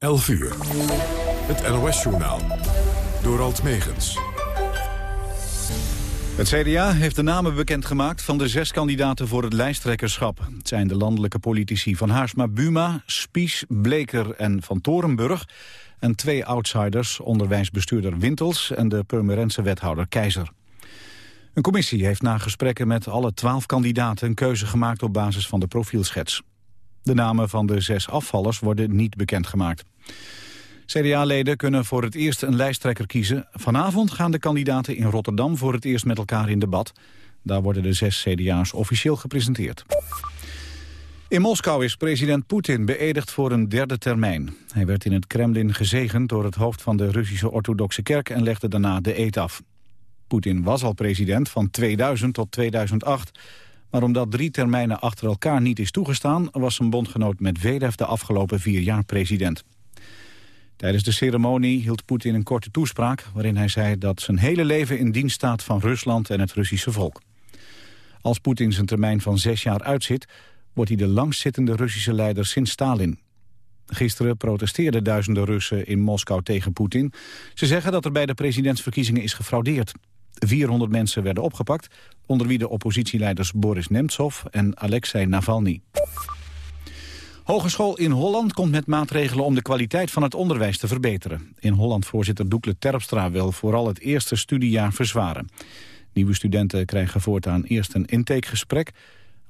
11 uur. Het NOS-journaal. Door Alt Megens. Het CDA heeft de namen bekendgemaakt van de zes kandidaten voor het lijsttrekkerschap. Het zijn de landelijke politici Van Haarsma Buma, Spies, Bleker en Van Torenburg... en twee outsiders, onderwijsbestuurder Wintels en de Purmerense wethouder Keizer. Een commissie heeft na gesprekken met alle twaalf kandidaten... een keuze gemaakt op basis van de profielschets. De namen van de zes afvallers worden niet bekendgemaakt. CDA-leden kunnen voor het eerst een lijsttrekker kiezen. Vanavond gaan de kandidaten in Rotterdam voor het eerst met elkaar in debat. Daar worden de zes CDA's officieel gepresenteerd. In Moskou is president Poetin beëdigd voor een derde termijn. Hij werd in het Kremlin gezegend door het hoofd van de Russische orthodoxe kerk... en legde daarna de eed af. Poetin was al president van 2000 tot 2008... Maar omdat drie termijnen achter elkaar niet is toegestaan... was zijn bondgenoot Medvedev de afgelopen vier jaar president. Tijdens de ceremonie hield Poetin een korte toespraak... waarin hij zei dat zijn hele leven in dienst staat van Rusland en het Russische volk. Als Poetin zijn termijn van zes jaar uitzit... wordt hij de langstzittende Russische leider sinds Stalin. Gisteren protesteerden duizenden Russen in Moskou tegen Poetin. Ze zeggen dat er bij de presidentsverkiezingen is gefraudeerd. 400 mensen werden opgepakt, onder wie de oppositieleiders Boris Nemtsov en Alexei Navalny. Hogeschool in Holland komt met maatregelen om de kwaliteit van het onderwijs te verbeteren. In Holland voorzitter Doekle Terpstra wil vooral het eerste studiejaar verzwaren. Nieuwe studenten krijgen voortaan eerst een intakegesprek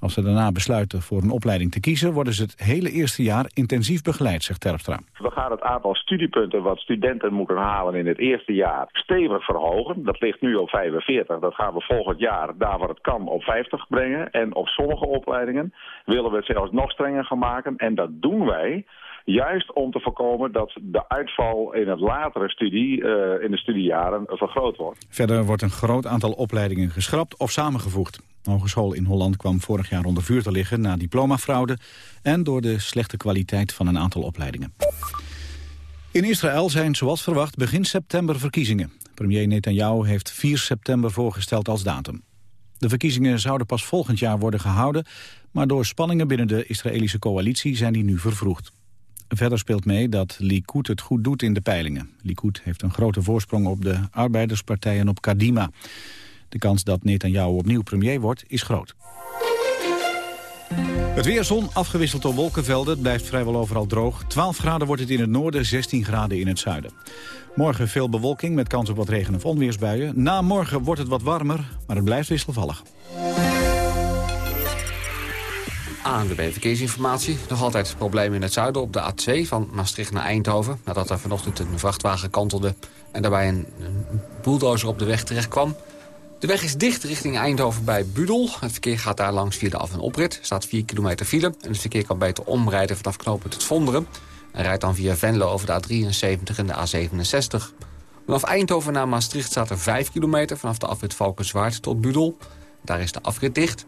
als ze daarna besluiten voor een opleiding te kiezen... worden ze het hele eerste jaar intensief begeleid, zegt Terpstra. We gaan het aantal studiepunten wat studenten moeten halen in het eerste jaar stevig verhogen. Dat ligt nu op 45. Dat gaan we volgend jaar, daar waar het kan, op 50 brengen. En op sommige opleidingen willen we het zelfs nog strenger gaan maken. En dat doen wij Juist om te voorkomen dat de uitval in het latere studie, uh, in de studiejaren, vergroot wordt. Verder wordt een groot aantal opleidingen geschrapt of samengevoegd. De Hogeschool in Holland kwam vorig jaar onder vuur te liggen na diplomafraude... en door de slechte kwaliteit van een aantal opleidingen. In Israël zijn zoals verwacht begin september verkiezingen. Premier Netanyahu heeft 4 september voorgesteld als datum. De verkiezingen zouden pas volgend jaar worden gehouden... maar door spanningen binnen de Israëlische coalitie zijn die nu vervroegd. Verder speelt mee dat Likud het goed doet in de peilingen. Likud heeft een grote voorsprong op de arbeiderspartij en op Kadima. De kans dat Netanyahu opnieuw premier wordt is groot. Het weerzon afgewisseld door wolkenvelden. Blijft vrijwel overal droog. 12 graden wordt het in het noorden, 16 graden in het zuiden. Morgen veel bewolking met kans op wat regen- of onweersbuien. Na morgen wordt het wat warmer, maar het blijft wisselvallig. ANWB Verkeersinformatie. Nog altijd problemen in het zuiden op de A2 van Maastricht naar Eindhoven. Nadat er vanochtend een vrachtwagen kantelde en daarbij een, een bulldozer op de weg terecht kwam. De weg is dicht richting Eindhoven bij Budel. Het verkeer gaat daar langs via de af- en oprit. Er staat 4 kilometer file en het verkeer kan beter omrijden vanaf knooppunt het Vonderen. En rijdt dan via Venlo over de A73 en de A67. Vanaf Eindhoven naar Maastricht staat er 5 kilometer vanaf de afrit Valkenswaard tot Budel. Daar is de afrit dicht.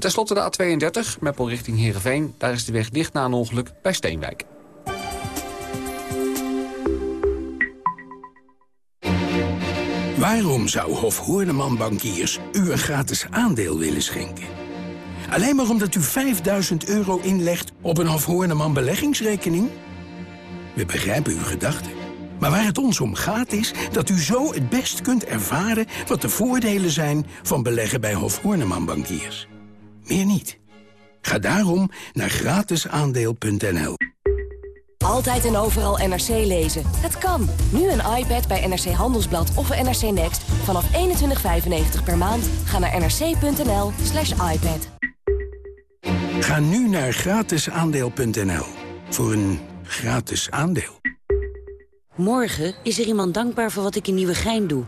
En tenslotte de A32, Meppel richting Heerenveen. Daar is de weg dicht na een ongeluk bij Steenwijk. Waarom zou Hof Hoorneman Bankiers u een gratis aandeel willen schenken? Alleen maar omdat u 5000 euro inlegt op een Hof Hoorneman beleggingsrekening? We begrijpen uw gedachten. Maar waar het ons om gaat is dat u zo het best kunt ervaren... wat de voordelen zijn van beleggen bij Hof Hoorneman Bankiers. Meer niet. Ga daarom naar gratisaandeel.nl. Altijd en overal NRC lezen. Het kan. Nu een iPad bij NRC Handelsblad of NRC Next. Vanaf 21,95 per maand. Ga naar nrc.nl slash iPad. Ga nu naar gratisaandeel.nl. Voor een gratis aandeel. Morgen is er iemand dankbaar voor wat ik in Nieuwegein doe.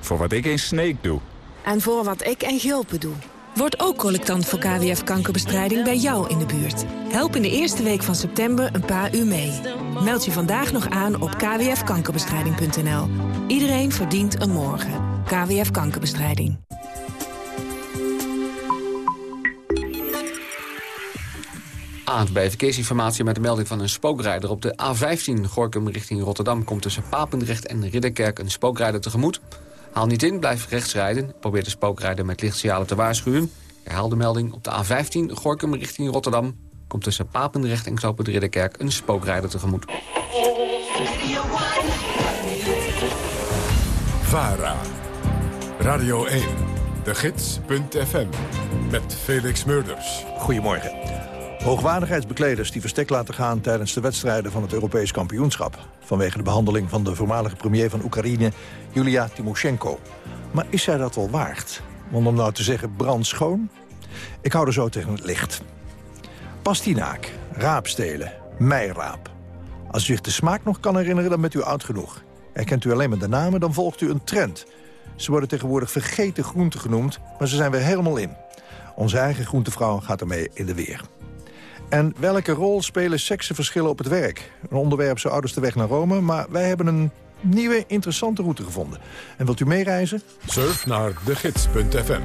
Voor wat ik in Sneek doe. En voor wat ik in Gulpen doe. Word ook collectant voor KWF-kankerbestrijding bij jou in de buurt. Help in de eerste week van september een paar uur mee. Meld je vandaag nog aan op kwfkankerbestrijding.nl. Iedereen verdient een morgen. KWF Kankerbestrijding. bij Verkeersinformatie met de melding van een spookrijder. Op de A15 Gorkum richting Rotterdam komt tussen Papendrecht en Ridderkerk een spookrijder tegemoet. Haal niet in, blijf rechts rijden. Probeer de spookrijder met lichtsignalen te waarschuwen. Herhaal de melding op de A15 Gorkum richting Rotterdam. Komt tussen Papendrecht en Knoopend Ridderkerk een spookrijder tegemoet. VARA. Radio 1. De Gids.fm. Met Felix Murders. Goedemorgen. Hoogwaardigheidsbekleders die verstek laten gaan tijdens de wedstrijden van het Europees kampioenschap. Vanwege de behandeling van de voormalige premier van Oekraïne, Julia Timoshenko. Maar is zij dat wel waard? Want om nou te zeggen brandschoon? Ik hou er zo tegen het licht. Pastinaak, raapstelen, meiraap. Als u zich de smaak nog kan herinneren, dan bent u oud genoeg. Herkent u alleen maar de namen, dan volgt u een trend. Ze worden tegenwoordig vergeten groenten genoemd, maar ze zijn weer helemaal in. Onze eigen groentevrouw gaat ermee in de weer. En welke rol spelen seksenverschillen op het werk? Een onderwerp zo ouders de weg naar Rome, maar wij hebben een nieuwe interessante route gevonden. En wilt u meereizen? Surf naar degids.fm.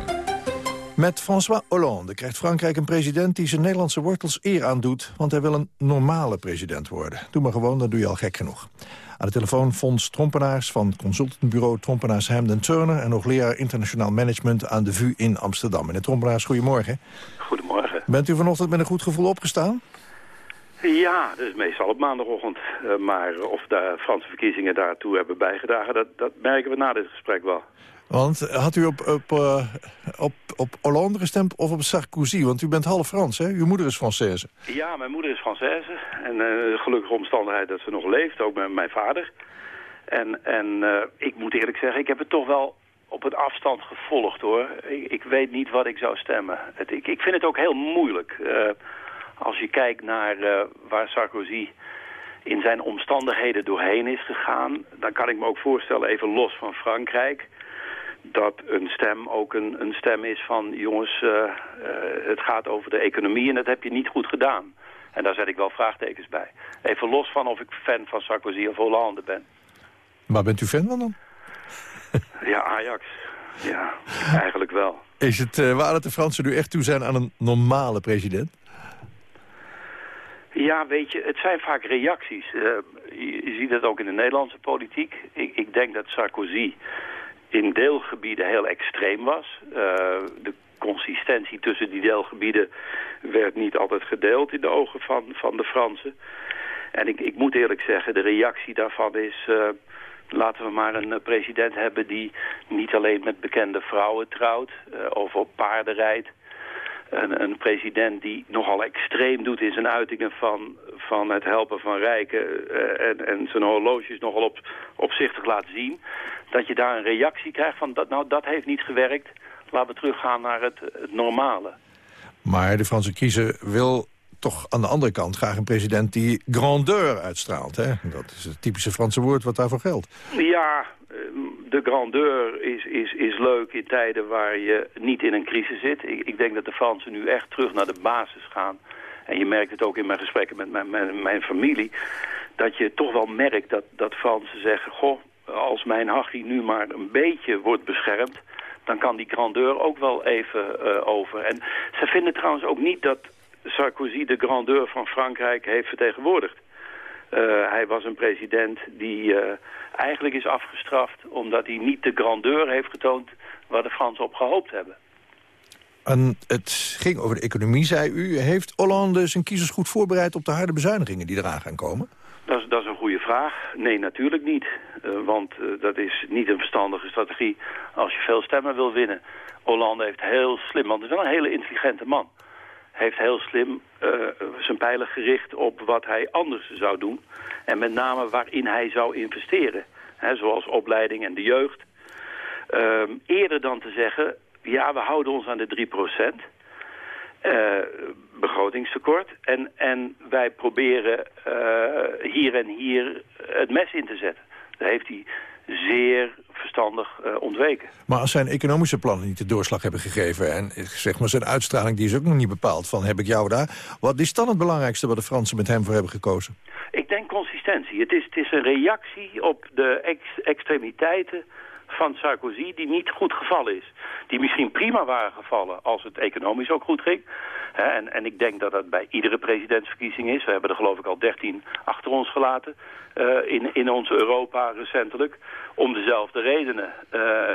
Met François Hollande krijgt Frankrijk een president die zijn Nederlandse wortels eer aandoet, want hij wil een normale president worden. Doe maar gewoon, dan doe je al gek genoeg. Aan de telefoon Fons Trompenaars van consultantbureau Trompenaars Hamden Turner... en hoogleraar internationaal management aan de VU in Amsterdam. Meneer Trompenaars, goedemorgen. Goedemorgen. Bent u vanochtend met een goed gevoel opgestaan? Ja, is meestal op maandagochtend. Uh, maar of de Franse verkiezingen daartoe hebben bijgedragen... Dat, dat merken we na dit gesprek wel. Want had u op, op, uh, op, op Hollande gestemd of op Sarkozy? Want u bent half Frans, hè? Uw moeder is Française. Ja, mijn moeder is Française. En uh, gelukkige omstandigheid dat ze nog leeft, ook met mijn vader. En, en uh, ik moet eerlijk zeggen, ik heb het toch wel op een afstand gevolgd, hoor. Ik, ik weet niet wat ik zou stemmen. Het, ik, ik vind het ook heel moeilijk. als je kijkt naar waar Sarkozy in zijn omstandigheden doorheen is gegaan... dan kan ik me ook voorstellen, even los van Frankrijk dat een stem ook een, een stem is van... jongens, uh, het gaat over de economie en dat heb je niet goed gedaan. En daar zet ik wel vraagtekens bij. Even los van of ik fan van Sarkozy of Hollande ben. Waar bent u fan van dan? Ja, Ajax. Ja, eigenlijk wel. Is het uh, waar dat de Fransen nu echt toe zijn aan een normale president? Ja, weet je, het zijn vaak reacties. je, je, ziet het ook in de Nederlandse politiek. Ik, ik denk dat Sarkozy in deelgebieden heel extreem was. Uh, de consistentie tussen die deelgebieden werd niet altijd gedeeld in de ogen van, van de Fransen. En ik, ik moet eerlijk zeggen, de reactie daarvan is... Uh, laten we maar een president hebben die niet alleen met bekende vrouwen trouwt... Uh, of op paarden rijdt. Een, een, president die nogal extreem doet in zijn uitingen van, van het helpen van rijken... Uh, en, en zijn horloges nogal op, opzichtig laat zien dat je daar een reactie krijgt van, dat, nou, dat heeft niet gewerkt. Laten we teruggaan naar het, het normale. Maar de Franse kiezer wil toch aan de andere kant graag een president die grandeur uitstraalt. Hè? Dat is het typische Franse woord wat daarvoor geldt. Ja, de grandeur is, is, is leuk in tijden waar je niet in een crisis zit. Ik, ik denk dat de Fransen nu echt terug naar de basis gaan. En je merkt het ook in mijn gesprekken met mijn, mijn, familie. Dat je toch wel merkt dat, dat Fransen zeggen... goh, als mijn Hachie nu maar een beetje wordt beschermd... dan kan die grandeur ook wel even uh, over. En ze vinden trouwens ook niet dat Sarkozy de grandeur van Frankrijk heeft vertegenwoordigd. Uh, hij was een president die uh, eigenlijk is afgestraft... omdat hij niet de grandeur heeft getoond waar de Fransen op gehoopt hebben. En het ging over de economie, zei u. Heeft Hollande zijn kiezers goed voorbereid op de harde bezuinigingen die eraan gaan komen? Dat is, dat is een goede vraag. Nee, natuurlijk niet. Uh, want dat is niet een verstandige strategie als je veel stemmen wil winnen. Hollande heeft heel slim, want hij is wel een hele intelligente man. Heeft heel slim uh, zijn pijlen gericht op wat hij anders zou doen. En met name waarin hij zou investeren. Zoals opleiding en de jeugd. Ehm, eerder dan te zeggen, ja, we houden ons aan de 3 procent. Uh, begrotingstekort. En, en wij proberen uh, hier en hier het mes in te zetten. Daar heeft hij zeer verstandig uh, ontweken. Maar als zijn economische plannen niet de doorslag hebben gegeven... en zeg maar zijn uitstraling die is ook nog niet bepaald van heb ik jou daar... wat is dan het belangrijkste wat de Fransen met hem voor hebben gekozen? Ik denk consistentie. Het is, het is een reactie op de ex extremiteiten van Sarkozy die niet goed gevallen is. Die misschien prima waren gevallen als het economisch ook goed ging. En, en ik denk dat dat bij iedere presidentsverkiezing is. We hebben er geloof ik al 13 achter ons gelaten uh, in, in ons Europa recentelijk. Om dezelfde redenen, uh,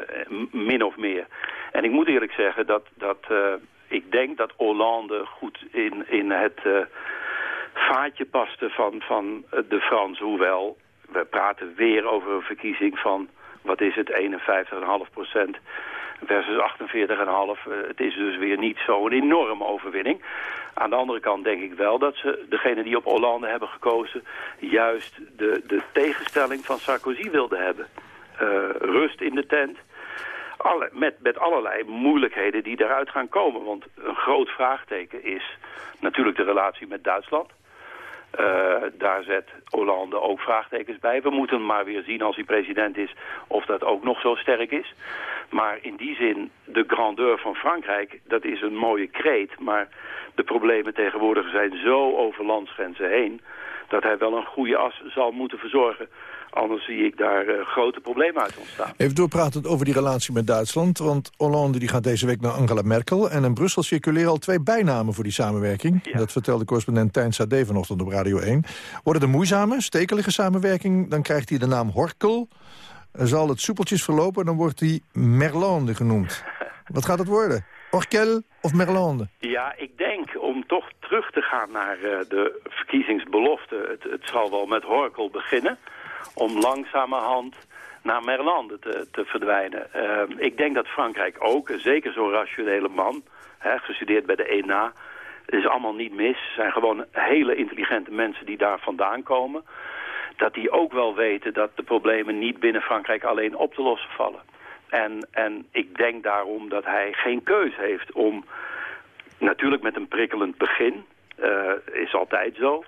min of meer. En ik moet eerlijk zeggen dat, dat uh, ik denk dat Hollande goed in, in het vaatje paste van, van de Fransen. Hoewel, we praten weer over een verkiezing van, wat is het, 51,5 procent versus 48,5. Uh, het is dus weer niet zo'n enorme overwinning. Aan de andere kant denk ik wel dat ze, degene die op Hollande hebben gekozen... juist de, de tegenstelling van Sarkozy wilden hebben. Uh, rust in de tent. Alle, met, met allerlei moeilijkheden die daaruit gaan komen. Want een groot vraagteken is natuurlijk de relatie met Duitsland. Uh, daar zet Hollande ook vraagtekens bij. We moeten maar weer zien als hij president is of dat ook nog zo sterk is. Maar in die zin, de grandeur van Frankrijk, dat is een mooie kreet. Maar de problemen tegenwoordig zijn zo over landsgrenzen heen... dat hij wel een goede as zal moeten verzorgen Anders zie ik daar uh, grote problemen uit ontstaan. Even doorpratend over die relatie met Duitsland. Want Hollande die gaat deze week naar Angela Merkel. En in Brussel circuleren al twee bijnamen voor die samenwerking. Ja. Dat vertelde correspondent Tijn Sade vanochtend op Radio 1. Worden de moeizame, stekelige samenwerking... dan krijgt hij de naam Horkel. Zal het soepeltjes verlopen, dan wordt hij Merlande genoemd. Wat gaat het worden? Orkel of Merlande? Ja, ik denk om toch terug te gaan naar uh, de verkiezingsbelofte. Het, het zal wel met Horkel beginnen om langzamerhand naar Merlande te, te verdwijnen. Uh, ik denk dat Frankrijk ook, zeker zo'n rationele man, hè, gestudeerd bij de ENA, is allemaal niet mis. Het zijn gewoon hele intelligente mensen die daar vandaan komen. Dat die ook wel weten dat de problemen niet binnen Frankrijk alleen op te lossen vallen. En, en ik denk daarom dat hij geen keus heeft om, natuurlijk met een prikkelend begin, uh, is altijd zo...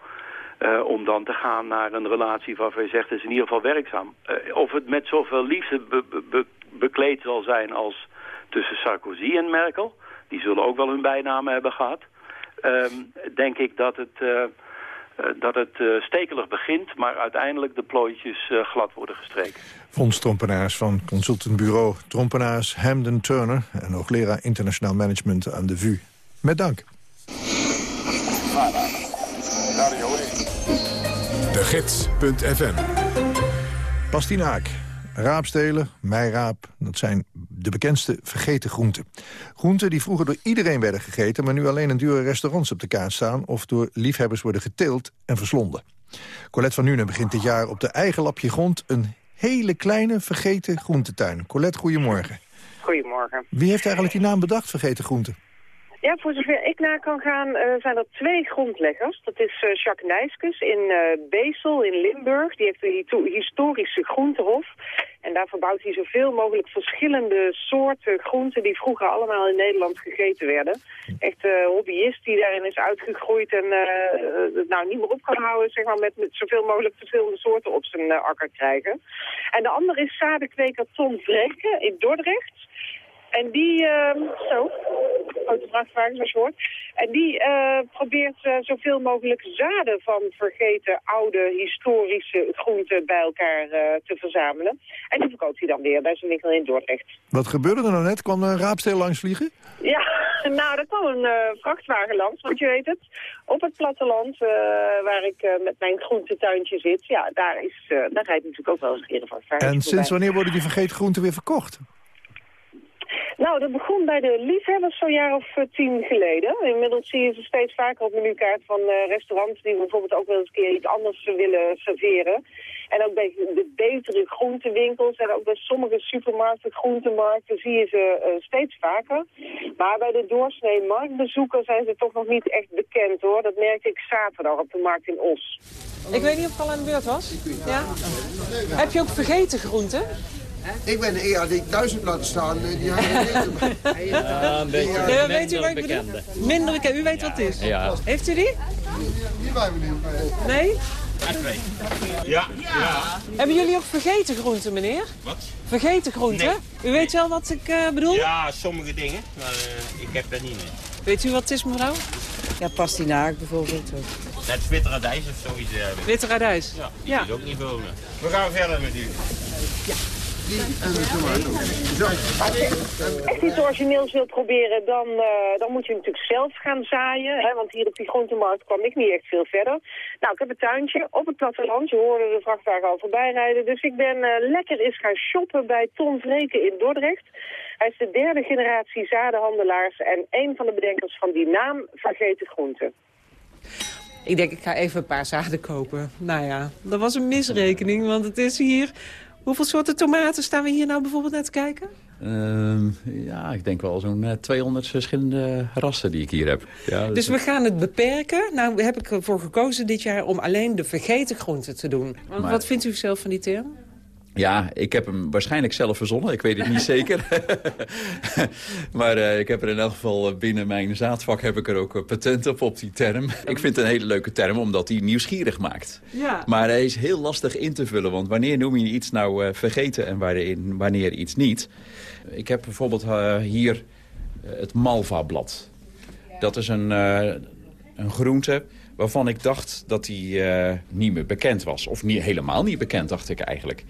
Uh, om dan te gaan naar een relatie waarvan je zegt, is in ieder geval werkzaam. Uh, of het met zoveel liefde be be bekleed zal zijn als tussen Sarkozy en Merkel. Die zullen ook wel hun bijnamen hebben gehad. Uh, denk ik dat het, uh, dat het stekelig begint, maar uiteindelijk de plooitjes glad worden gestreken. Fons Trompenaars van consultantbureau Trompenaars Hamden Turner... en hoogleraar internationaal management aan de VU. Met dank. Gids.fm Pastinaak, raapstelen, meiraap, dat zijn de bekendste vergeten groenten. Groenten die vroeger door iedereen werden gegeten... maar nu alleen in dure restaurants op de kaart staan... of door liefhebbers worden geteeld en verslonden. Colette van Nuenen begint dit jaar op de eigen lapje grond... een hele kleine vergeten groentetuin. Colette, goedemorgen. Goedemorgen. Wie heeft eigenlijk die naam bedacht, vergeten groenten? Ja, voor zover ik na kan gaan uh, zijn er twee grondleggers. Dat is uh, Jacques Nijskes in uh, Bezel in Limburg. Die heeft een historische groentehof. En daar verbouwt hij zoveel mogelijk verschillende soorten groenten... die vroeger allemaal in Nederland gegeten werden. Echt hobbyist die daarin is uitgegroeid en het nou niet meer op kan houden... Zeg maar, met, zoveel mogelijk verschillende soorten op zijn akker krijgen. En de andere is zadenkweker Tom Vreken in Dordrecht... En die, uh, zo, grote vrachtwagen zoals je hoort. En die uh, probeert uh, zoveel mogelijk zaden van vergeten oude historische groenten bij elkaar uh, te verzamelen. En die verkoopt hij dan weer bij zijn winkel in Dordrecht. Wat gebeurde er nou net? Kwam er een raapsteel langs vliegen? Ja, nou, er kwam een vrachtwagen langs, want je weet het. Op het platteland, waar ik met mijn groentetuintje zit, ja, daar, is, daar rijdt natuurlijk ook wel eens een keer een vrachtwagen. En sinds wanneer worden die vergeten groenten weer verkocht? Nou, dat begon bij de liefhebbers zo'n jaar of uh, tien geleden. Inmiddels zie je ze steeds vaker op menukaart van uh, restaurants die bijvoorbeeld ook wel eens een keer iets anders willen serveren. En ook bij de betere groentewinkels en ook bij sommige supermarkten, groentemarkten, zie je ze uh, steeds vaker. Maar bij de doorsnee marktbezoeker zijn ze toch nog niet echt bekend hoor. Dat merkte ik zaterdag op de markt in Os. Ik weet niet of het al aan de beurt was. Ja? Heb je ook vergeten groenten? Ik ben die thuis heb laten staan. Die ja, een beetje ja, weet u wat ik bedoel? Minder bekend. U weet wat het is? Ja. Heeft u die? Die wij we niet. Nee? Ja. ja. Hebben jullie ook vergeten groenten, meneer? Wat? Vergeten groenten? Nee. U weet wel wat ik uh, bedoel? Ja, sommige dingen, maar uh, ik heb dat niet meer. Weet u wat het is, mevrouw? Ja, pastinaak bijvoorbeeld. Net witte radijs of zoiets. Uh, witte radijs? Ja, die ja. is ook niet boven. We gaan verder met u. Ja Als je iets origineels wilt proberen, dan, uh, dan moet je natuurlijk zelf gaan zaaien. Hè? Want hier op die groentemarkt kwam ik niet echt veel verder. Nou, ik heb een tuintje op het platteland. Je hoorde de vrachtwagen al voorbij rijden. Dus ik ben uh, lekker eens gaan shoppen bij Tom Vreken in Dordrecht. Hij is de derde generatie zadenhandelaars en een van de bedenkers van die naam Vergeten Groenten. Ik denk, ik ga even een paar zaden kopen. Nou ja, dat was een misrekening, want het is hier... Hoeveel soorten tomaten staan we hier nou bijvoorbeeld naar te kijken? Ehm, ja, ik denk wel zo'n 200 verschillende rassen die ik hier heb. Ja, dus we gaan het beperken. Nou heb ik ervoor gekozen dit jaar om alleen de vergeten groenten te doen. Maar... Wat vindt u zelf van die term? Ja, ik heb hem waarschijnlijk zelf verzonnen. Ik weet het niet zeker. maar uh, ik heb er in elk geval eh, binnen mijn zaadvak heb ik er ook patent op, op die term. Ik vind het een hele leuke term, omdat hij nieuwsgierig maakt. Ja. Maar hij is heel lastig in te vullen. Want wanneer noem je iets nou vergeten en wanneer, wanneer iets niet? Ik heb bijvoorbeeld hier het malva-blad. Dat is een, een groente waarvan ik dacht dat die niet meer bekend was. Of niet, helemaal niet bekend, dacht ik eigenlijk.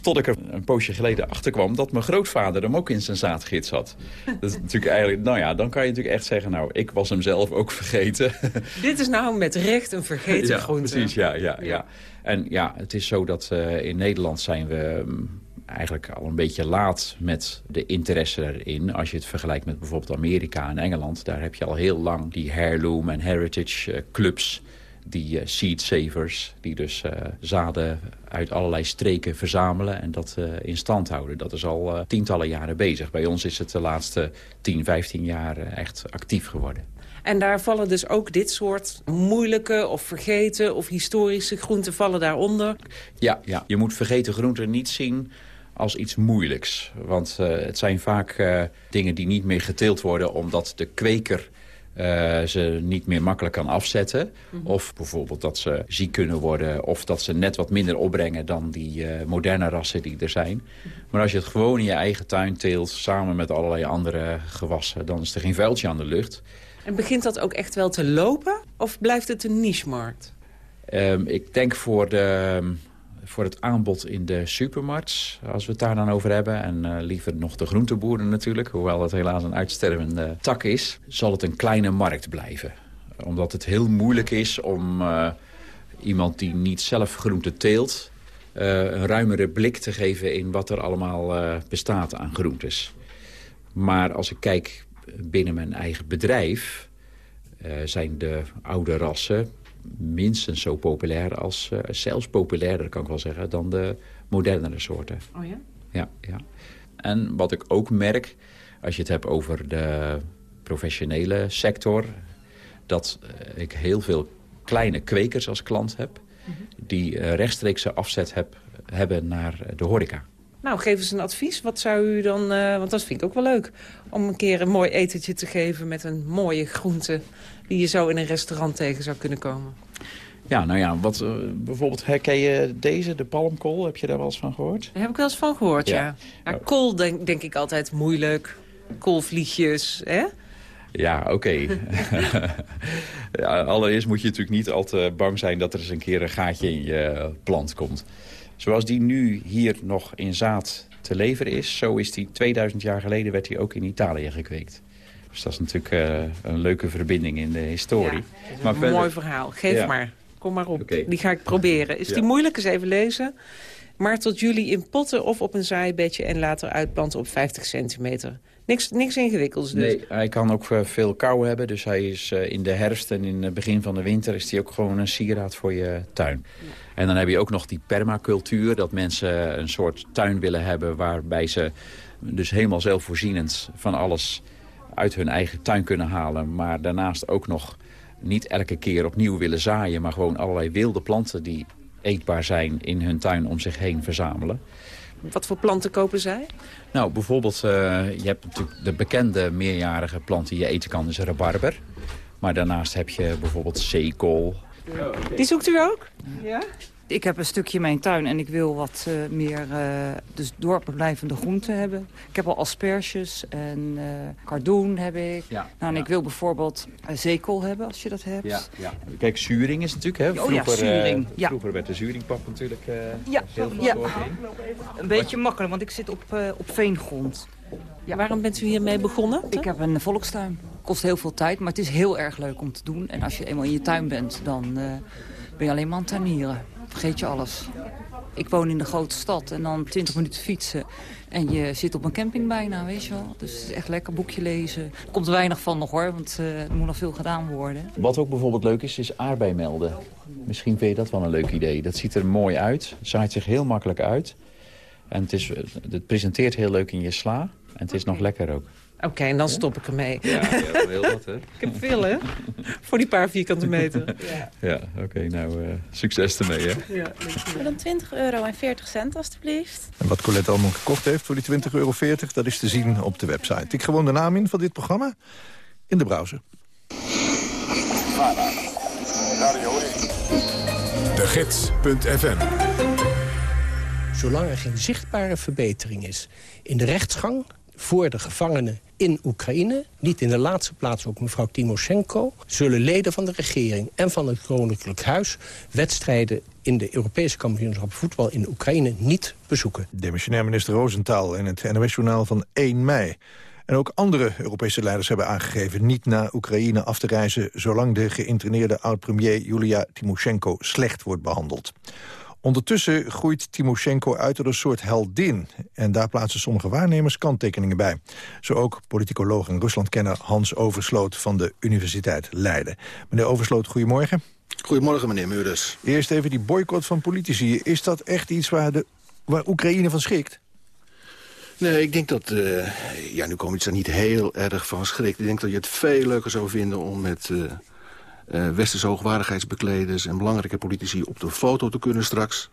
Tot ik er een poosje geleden achter kwam dat mijn grootvader hem ook in zijn zaadgids had. Dat is natuurlijk eigenlijk, nou ja, dan kan je natuurlijk echt zeggen, nou, ik was hem zelf ook vergeten. Dit is nou met recht een vergeten ja, groente. Precies, ja, ja, ja, En ja, het is zo dat uh, in Nederland zijn we um, eigenlijk al een beetje laat met de interesse erin. Als je het vergelijkt met bijvoorbeeld Amerika en Engeland. Daar heb je al heel lang die heirloom en heritage uh, clubs die uh, seed savers, die dus uh, zaden uit allerlei streken verzamelen en dat uh, in stand houden. Dat is al tientallen jaren bezig. Bij ons is het de laatste 10, 15 jaar echt actief geworden. En daar vallen dus ook dit soort moeilijke of vergeten of historische groenten vallen daaronder? Ja, ja. je moet vergeten groenten niet zien als iets moeilijks. Want het zijn vaak dingen die niet meer geteeld worden omdat de kweker uh, ze niet meer makkelijk kan afzetten. Mm -hmm. Of bijvoorbeeld dat ze ziek kunnen worden... of dat ze net wat minder opbrengen dan die uh, moderne rassen die er zijn. Maar als je het gewoon in je eigen tuin teelt... samen met allerlei andere gewassen... dan is er geen vuiltje aan de lucht. En begint dat ook echt wel te lopen? Of blijft het een niche-markt? Um, ik denk voor de voor het aanbod in de supermarkt, als we het daar dan over hebben. En uh, liever nog de groenteboeren natuurlijk, hoewel het helaas een uitstervende tak is. Zal het een kleine markt blijven. Omdat het heel moeilijk is om uh, iemand die niet zelf groente teelt... Uh, een ruimere blik te geven in wat er allemaal bestaat aan groentes. Maar als ik kijk binnen mijn eigen bedrijf... zijn de oude rassen minstens zo populair als, uh, zelfs populairder kan ik wel zeggen, dan de modernere soorten. Oh ja? Ja, ja. En wat ik ook merk, als je het hebt over de professionele sector, dat uh, ik heel veel kleine kwekers als klant heb, mm -hmm. die uh, rechtstreekse afzet heb, hebben naar de horeca. Nou, geef eens een advies. Wat zou u dan, uh, want dat vind ik ook wel leuk... om een keer een mooi etentje te geven met een mooie groente... die je zo in een restaurant tegen zou kunnen komen. Ja, nou ja, wat, uh, bijvoorbeeld herken je deze, de palmkool? Heb je daar wel eens van gehoord? Daar heb ik wel eens van gehoord, ja. ja. ja kool denk, denk ik altijd moeilijk. Koolvliegjes, hè? Ja, oké. Okay. ja, allereerst moet je natuurlijk niet al te bang zijn... dat er eens een keer een gaatje in je plant komt. Zoals die nu hier nog in zaad te leveren is... zo is die 2000 jaar geleden werd hij ook in Italië gekweekt. Dus dat is natuurlijk uh, een leuke verbinding in de historie. Ja, maar een verder... mooi verhaal. Geef ja. maar. Kom maar op. Okay. Die ga ik proberen. Is die moeilijk? Eens even lezen. Maar tot juli in potten of op een zaaibedje... en later uitplanten op 50 centimeter. Niks, niks ingewikkelds dus. Nee, hij kan ook veel kou hebben. Dus hij is uh, in de herfst en in het begin van de winter... is hij ook gewoon een sieraad voor je tuin. Ja. En dan heb je ook nog die permacultuur. Dat mensen een soort tuin willen hebben... waarbij ze dus helemaal zelfvoorzienend van alles uit hun eigen tuin kunnen halen. Maar daarnaast ook nog niet elke keer opnieuw willen zaaien... maar gewoon allerlei wilde planten die eetbaar zijn in hun tuin om zich heen verzamelen. Wat voor planten kopen zij? Nou, bijvoorbeeld, uh, je hebt natuurlijk de bekende meerjarige plant die je eten kan, is rabarber. Maar daarnaast heb je bijvoorbeeld zeekool. Die zoekt u ook? Ja. Ik heb een stukje mijn tuin en ik wil wat uh, meer uh, dus doorblijvende groenten hebben. Ik heb al asperges en uh, cardoen heb ik. Ja, nou, en ja. ik wil bijvoorbeeld zeekool hebben, als je dat hebt. Ja, ja. Kijk, zuring is natuurlijk, hè? Vroeger, oh ja, zuring. Ja. vroeger werd de zuringpap natuurlijk ja. heel veel ja. Een beetje makkelijk, want ik zit op, op veengrond. Ja. Waarom bent u hiermee begonnen? Ik heb een volkstuin. Kost heel veel tijd, maar het is heel erg leuk om te doen. En als je eenmaal in je tuin bent, dan ben je alleen maar aan het tuinieren. Vergeet je alles. Ik woon in de grote stad en dan 20 minuten fietsen. En je zit op een camping bijna, weet je wel. Dus het is echt lekker boekje lezen. Er komt er weinig van nog hoor, want uh, er moet nog veel gedaan worden. Wat ook bijvoorbeeld leuk is, is aardbei melden. Misschien vind je dat wel een leuk idee. Dat ziet er mooi uit, het zaait zich heel makkelijk uit. En het, is, het presenteert heel leuk in je sla. En het is nog lekker ook. Oké, en dan stop ik ermee. Ja, ja heel wat, hè? ik heb veel, hè? Voor die paar vierkante meter. Ja, ja oké. nou, uh, succes ermee, hè? Ja, dan 20 euro en 40 cent, alstublieft. En wat Colette allemaal gekocht heeft voor die 20,40 euro... dat is te zien op de website. Ik gewoon de naam in van dit programma in de browser. De Gids.fm Zolang er geen zichtbare verbetering is in de rechtsgang voor de gevangenen in Oekraïne... niet in de laatste plaats ook mevrouw Timoshenko... zullen leden van de regering en van het Koninklijk Huis... wedstrijden in de Europese kampioenschap voetbal in Oekraïne niet bezoeken. Demissionair minister Rosenthal in het NOS-journaal van 1 mei. En ook andere Europese leiders hebben aangegeven niet naar Oekraïne af te reizen... zolang de geïnterneerde oud-premier Julia Timoshenko slecht wordt behandeld. Ondertussen groeit Timoshenko uit tot een soort heldin. En daar plaatsen sommige waarnemers kanttekeningen bij. Zo ook politicoloog en Ruslandkenner Hans Oversloot van de Universiteit Leiden. Meneer Oversloot, goedemorgen. Goedemorgen, meneer Meurders. Eerst even die boycott van politici. Is dat echt iets waar, de, waar Oekraïne van schrikt? Nee, ik denk dat... Uh, ja, nu komen iets er niet heel erg van schrikt. Ik denk dat je het veel leuker zou vinden om met... Uh, uh, westerse hoogwaardigheidsbekleders en belangrijke politici op de foto te kunnen straks.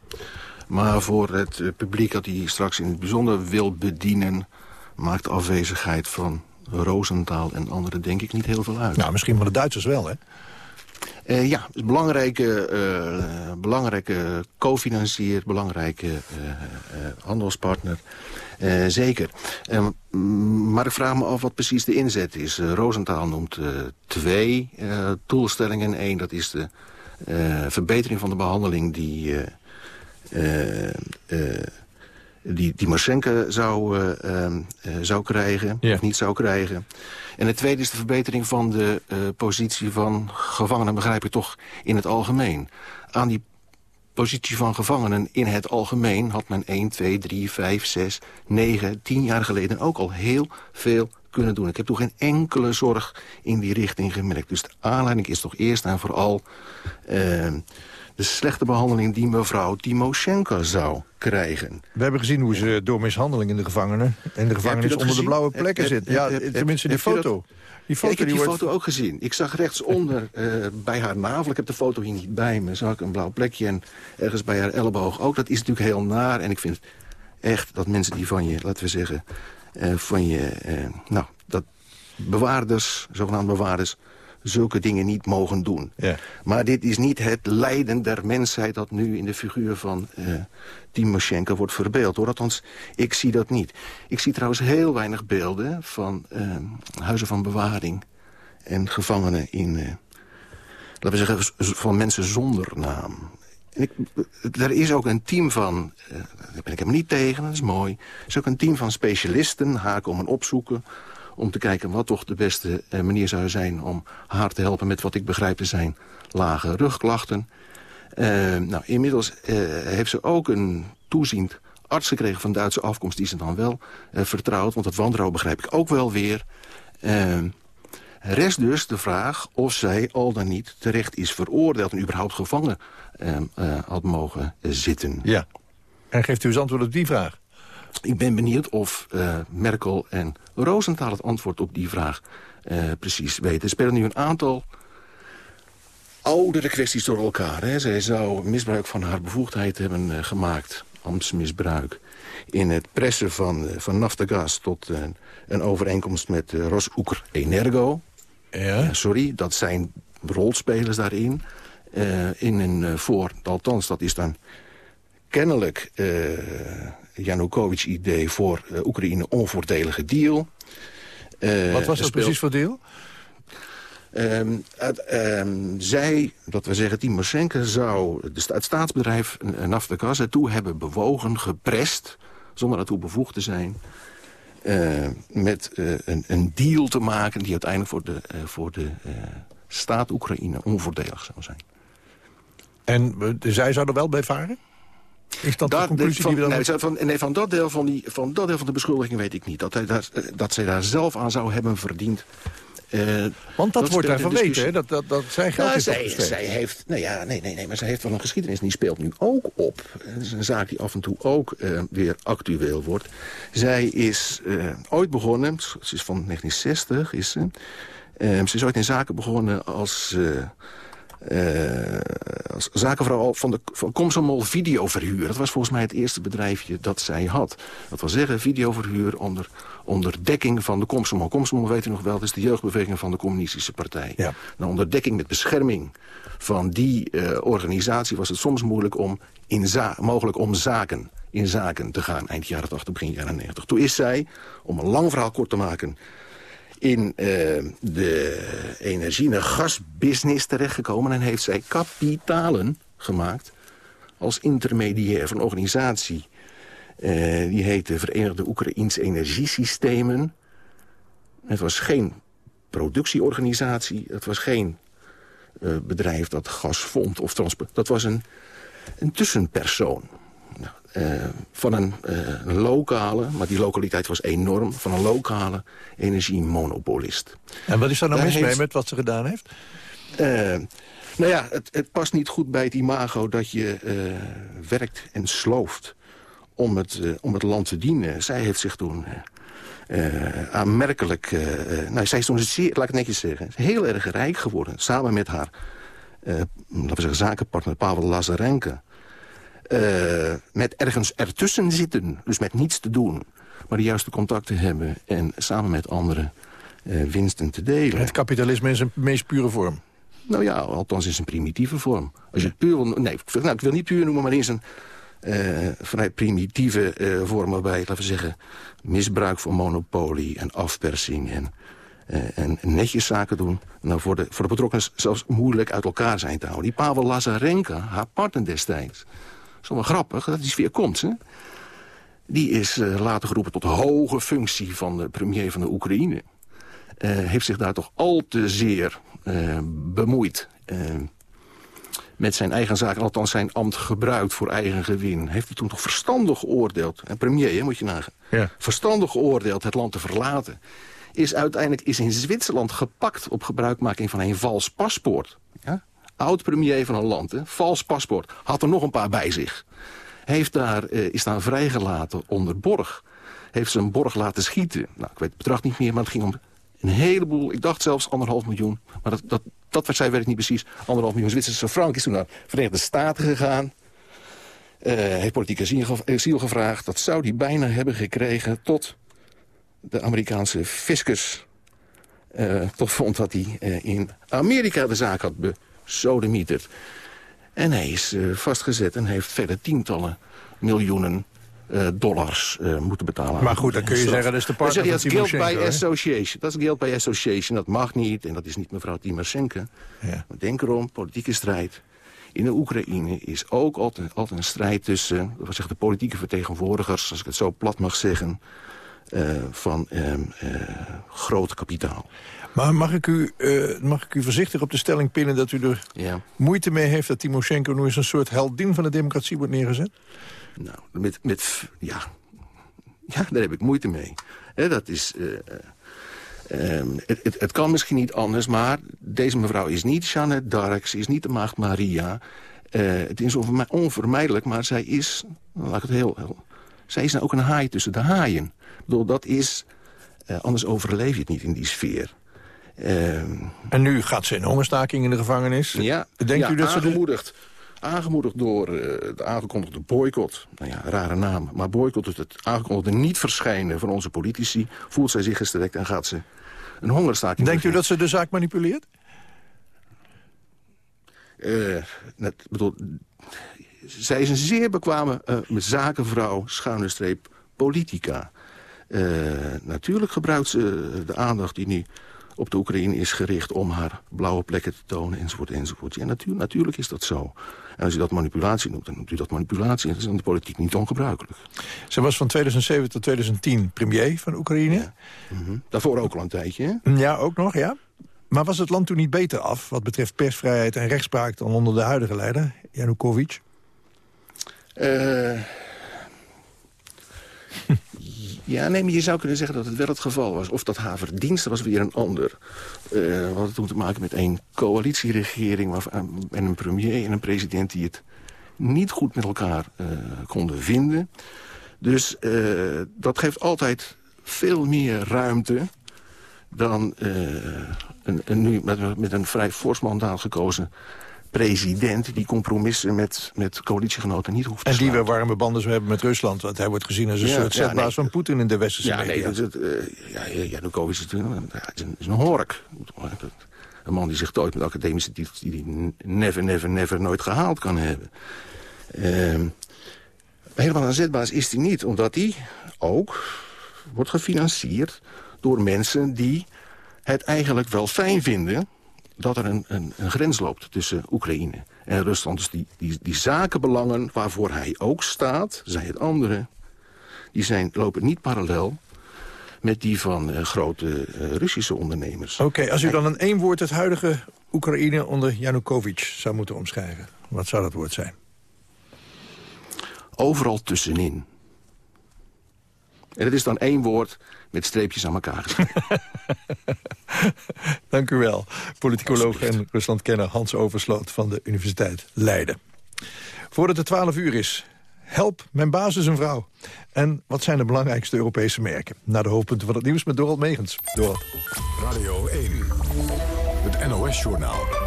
Maar voor het uh, publiek dat hij straks in het bijzonder wil bedienen... maakt de afwezigheid van Roosentaal en anderen denk ik niet heel veel uit. Nou, misschien van de Duitsers wel, hè? Uh, ja, belangrijke, uh, belangrijke co-financier, belangrijke uh, handelspartner. Zeker. maar ik vraag me af wat precies de inzet is. Roosentaal noemt twee doelstellingen. Eén, dat is de verbetering van de behandeling die die Timoshenko zou, uh, uh, zou krijgen, of niet zou krijgen. En het tweede is de verbetering van de uh, positie van gevangenen, begrijp ik toch, in het algemeen. Aan die positie van gevangenen in het algemeen had men 1, 2, 3, 5, 6, 9, 10 jaar geleden ook al heel veel kunnen doen. Ik heb toch geen enkele zorg in die richting gemerkt. Dus de aanleiding is toch eerst en vooral de slechte behandeling die mevrouw Timoshenko zou krijgen. We hebben gezien hoe ze door mishandeling in de gevangenen... en de gevangenis onder de blauwe plekken zit. Ja, tenminste die foto. Die foto, ik heb die, foto ook gezien. Ik zag rechtsonder uh, bij haar navel, ik heb de foto hier niet bij me... zag ik een blauw plekje en ergens bij haar elleboog ook. Dat is natuurlijk heel naar en ik vind echt dat mensen die van je, laten we zeggen... Uh, van je, uh, nou, dat bewaarders, zogenaamde bewaarders zulke dingen niet mogen doen. Ja. Maar dit is niet het lijden der mensheid... dat nu in de figuur van uh, Timoshenko wordt verbeeld. Hoor. Althans, ik zie dat niet. Ik zie trouwens heel weinig beelden van uh, huizen van bewaring... en gevangenen in... Uh, laten we zeggen, van mensen zonder naam. En ik, er is ook een team van, daar ben ik hem niet tegen, dat is mooi... er is ook een team van specialisten, haar komen opzoeken om te kijken wat toch de beste eh, manier zou zijn... om haar te helpen met wat ik begrijp te zijn lage rugklachten. Uh, nou, inmiddels uh, heeft ze ook een toeziend arts gekregen van Duitse afkomst... die ze dan wel vertrouwt, want het wantrouwen begrijp ik ook wel weer. rest dus de vraag of zij al dan niet terecht is veroordeeld... en überhaupt gevangen had mogen zitten. Ja. En geeft u eens antwoord op die vraag? Ik ben benieuwd of uh, Merkel en Rosenthal het antwoord op die vraag uh, precies weten. Er spelen nu een aantal oudere kwesties door elkaar. Hè. Zij zou misbruik van haar bevoegdheid hebben uh, gemaakt, ambtsmisbruik... in het pressen van, van Naftagas tot een overeenkomst met Rosoeker Energo. Ja. sorry, dat zijn rolspelers daarin. in een voor, althans dat is dan kennelijk Janukovic-idee voor uh, Oekraïne onvoordelige deal. Uh, Wat was dat precies voor deal? Um, um, zij, dat we zeggen, Timoshenko zou het staatsbedrijf Naftagaz ertoe hebben bewogen, geprest, zonder daartoe bevoegd te zijn, uh, met uh, een, een, deal te maken die uiteindelijk voor de, voor de staat Oekraïne onvoordelig zou zijn. En zij zou er wel bij varen? Is dat, de conclusie van, die we dan... Nee, van, nee, van, dat deel van, die, van dat deel van de beschuldiging weet ik niet. Dat, hij daar, dat zij daar zelf aan zou hebben verdiend. Uh, Want dat, dat wordt daarvan weten, hè? Dat, dat, dat zij geld nou, zij, zij heeft, nou ja, nee, nee, nee, maar zij heeft wel een geschiedenis. En die speelt nu ook op. Dat is een zaak die af en toe ook uh, weer actueel wordt. Zij is uh, ooit begonnen, ze is van 1960, is ze. ze is ooit in zaken begonnen als... Uh, als zakenvrouw van, de, van Comsomol videoverhuur. Dat was volgens mij het eerste bedrijfje dat zij had. Dat wil zeggen videoverhuur onder, onder dekking van de Comsomol. Comsomol weet u nog wel, dat is de jeugdbeweging van de communistische partij. Ja. Nou, onder dekking met bescherming van die uh, organisatie was het soms moeilijk om in mogelijk om zaken in zaken te gaan. Eind jaren 80, begin jaren 90. Toen is zij, om een lang verhaal kort te maken in uh, de energie- en gasbusiness terechtgekomen... en heeft zij kapitalen gemaakt als intermediair van organisatie. Uh, die heette Verenigde Oekraïense Energiesystemen. Het was geen productieorganisatie, het was geen uh, bedrijf dat gas vond of transport. Dat was een, een tussenpersoon. Uh, van een, uh, een, lokale, maar die lokaliteit was enorm... van een lokale energiemonopolist. En wat is daar nou mis mee met wat ze gedaan heeft? Uh, nou ja, het, het, past niet goed bij het imago dat je werkt en slooft... om het, om het land te dienen. Zij heeft zich toen aanmerkelijk... nou, zij is toen, zeer, laat ik het netjes zeggen, heel erg rijk geworden. Samen met haar, laten we zeggen, zakenpartner Pavel Lazarenko... Uh, met ergens ertussen zitten. Dus met niets te doen. Maar de juiste contacten hebben. En samen met anderen uh, winsten te delen. Het kapitalisme in zijn meest pure vorm. Nou ja, althans in zijn primitieve vorm. Als je het puur wil... Nee, nou, ik wil niet puur noemen, maar in zijn... Uh, vrij primitieve vorm waarbij, laten we zeggen... misbruik van monopolie en afpersing... en, en netjes zaken doen... nou voor de, voor de betrokkenen zelfs moeilijk uit elkaar zijn te houden. Die Pavel Lazarenka, haar partner destijds is wel grappig dat die sfeer komt. Hè? Die is uh, later geroepen tot hoge functie van de premier van de Oekraïne. Uh, heeft zich daar toch al te zeer uh, bemoeid met zijn eigen zaken. Althans zijn ambt gebruikt voor eigen gewin. Heeft hij toen toch verstandig geoordeeld. En premier, hè, moet je nagaan. Ja. Verstandig geoordeeld het land te verlaten. Is uiteindelijk is in Zwitserland gepakt op gebruikmaking van een vals paspoort. Oud-premier van een land, hè, vals paspoort, had er nog een paar bij zich. Heeft daar, uh, is daar vrijgelaten onder borg. Heeft zijn borg laten schieten. Nou, ik weet het bedrag niet meer, maar het ging om een heleboel. Ik dacht zelfs anderhalf miljoen. Maar dat, dat, dat wat zij weet ik niet precies. Anderhalf miljoen Zwitserse frank is toen naar Verenigde Staten gegaan. Uh, heeft politiek asiel gevraagd. Dat zou hij bijna hebben gekregen tot de Amerikaanse fiscus... Uh, tot vond dat hij in Amerika de zaak had besodemieterd. En hij is uh, vastgezet en heeft verder tientallen miljoenen uh, dollars uh, moeten betalen. Maar goed, dan kun je zeggen, dat is de partner dan zeg je, dat is guilt by association. Dat is guilt by association, dat mag niet. En dat is niet mevrouw Timoshenko. Ja. Denk erom, politieke strijd. In de Oekraïne is ook altijd, altijd een strijd tussen wat zegt de politieke vertegenwoordigers... als ik het zo plat mag zeggen, van groot kapitaal. Maar mag ik, u, uh, mag ik u voorzichtig op de stelling pinnen dat u er ja. moeite mee heeft... dat Timoshenko nu eens een soort heldin van de democratie wordt neergezet? Nou, met, met, ja. ja, daar heb ik moeite mee. He, dat is... Uh, um, het, het, het, kan misschien niet anders, maar deze mevrouw is niet Jeanne d'Arc. Ze is niet de maagd Maria. Uh, het is onvermijdelijk, maar zij is... Laat ik het heel, heel... Zij is nou ook een haai tussen de haaien. Bedoel, dat is... anders overleef je het niet in die sfeer. Uh, en nu gaat ze in hongerstaking in de gevangenis. Ja, Denkt ja u dat aangemoedigd, ze aangemoedigd door uh, de aangekondigde boycott. Nou ja, rare naam. Maar boycott is het aangekondigde niet verschijnen van onze politici. Voelt zij zich gestrekt en gaat ze een hongerstaking Denkt u dat ze de zaak manipuleert? Uh, net, bedoel, zij is een zeer bekwame zakenvrouw, schuine streep, politica. Uh, natuurlijk gebruikt ze de aandacht die nu op de Oekraïne is gericht om haar blauwe plekken te tonen, enzovoort, enzovoort. Ja, natuur, natuurlijk is dat zo. En als u dat manipulatie noemt, dan noemt u dat manipulatie. En dat is in de politiek niet ongebruikelijk. Ze was van 2007 tot 2010 premier van Oekraïne. Ja. Mm -hmm. Daarvoor ook al een tijdje, hè? Ja, ook nog, ja. Maar was het land toen niet beter af, wat betreft persvrijheid en rechtspraak... dan onder de huidige leider? Janukovic? Uh, ja, nee, maar je zou kunnen zeggen dat het wel het geval was. Of dat haar verdienste was weer een ander. Uh, we hadden toen te maken met een coalitieregering... en een premier en een president die het niet goed met elkaar uh, konden vinden. Dus uh, dat geeft altijd veel meer ruimte dan een, een, nu met, met een vrij fors mandaat gekozen president die compromissen met, met coalitiegenoten niet hoeft te En die we warme banden zou hebben met Rusland. Want hij wordt gezien als een soort zetbaas van Poetin in de westerse ja, media. Nee, dat, uh, ja, Janukovic is natuurlijk is een, is een hork. Een man die zich nooit met academische titels... die hij never, never, never nooit gehaald kan hebben. Uh, helemaal een zetbaas is hij niet, omdat hij ook wordt gefinancierd... door mensen die het eigenlijk wel fijn vinden dat er een, een, een, grens loopt tussen Oekraïne en Rusland. Dus die, die, die zakenbelangen waarvoor hij ook staat, zij het andere... die zijn, lopen niet parallel met die van uh, grote uh, Russische ondernemers. Oké, als u dan in één woord het huidige Oekraïne onder Janukovic zou moeten omschrijven... wat zou dat woord zijn? Overal tussenin. En het is dan één woord met streepjes aan elkaar Dank u wel. Politicoloog en Ruslandkenner Hans Oversloot van de Universiteit Leiden. Voordat het 12 uur is, help, mijn baas is een vrouw. En wat zijn de belangrijkste Europese merken? Naar de hoofdpunten van het nieuws met Dorald Megens. Dorald. Radio 1, het NOS-journaal.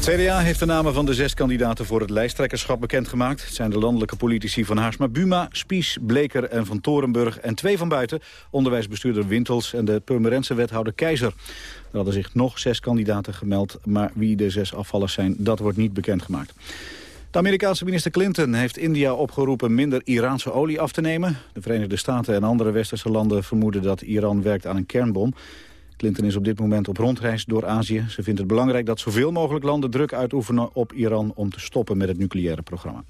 CDA heeft de namen van de zes kandidaten voor het lijsttrekkerschap bekendgemaakt. Het zijn de landelijke politici van Haarsma Buma, Spies, Bleker en van Torenburg... en twee van buiten, onderwijsbestuurder Wintels en de Purmerense wethouder Keizer. Er hadden zich nog zes kandidaten gemeld, maar wie de zes afvallers zijn, dat wordt niet bekendgemaakt. De Amerikaanse minister Clinton heeft India opgeroepen minder Iraanse olie af te nemen. De Verenigde Staten en andere westerse landen vermoeden dat Iran werkt aan een kernbom. Clinton is op dit moment op rondreis door Azië. Ze vindt het belangrijk dat zoveel mogelijk landen druk uitoefenen op Iran... om te stoppen met het nucleaire programma.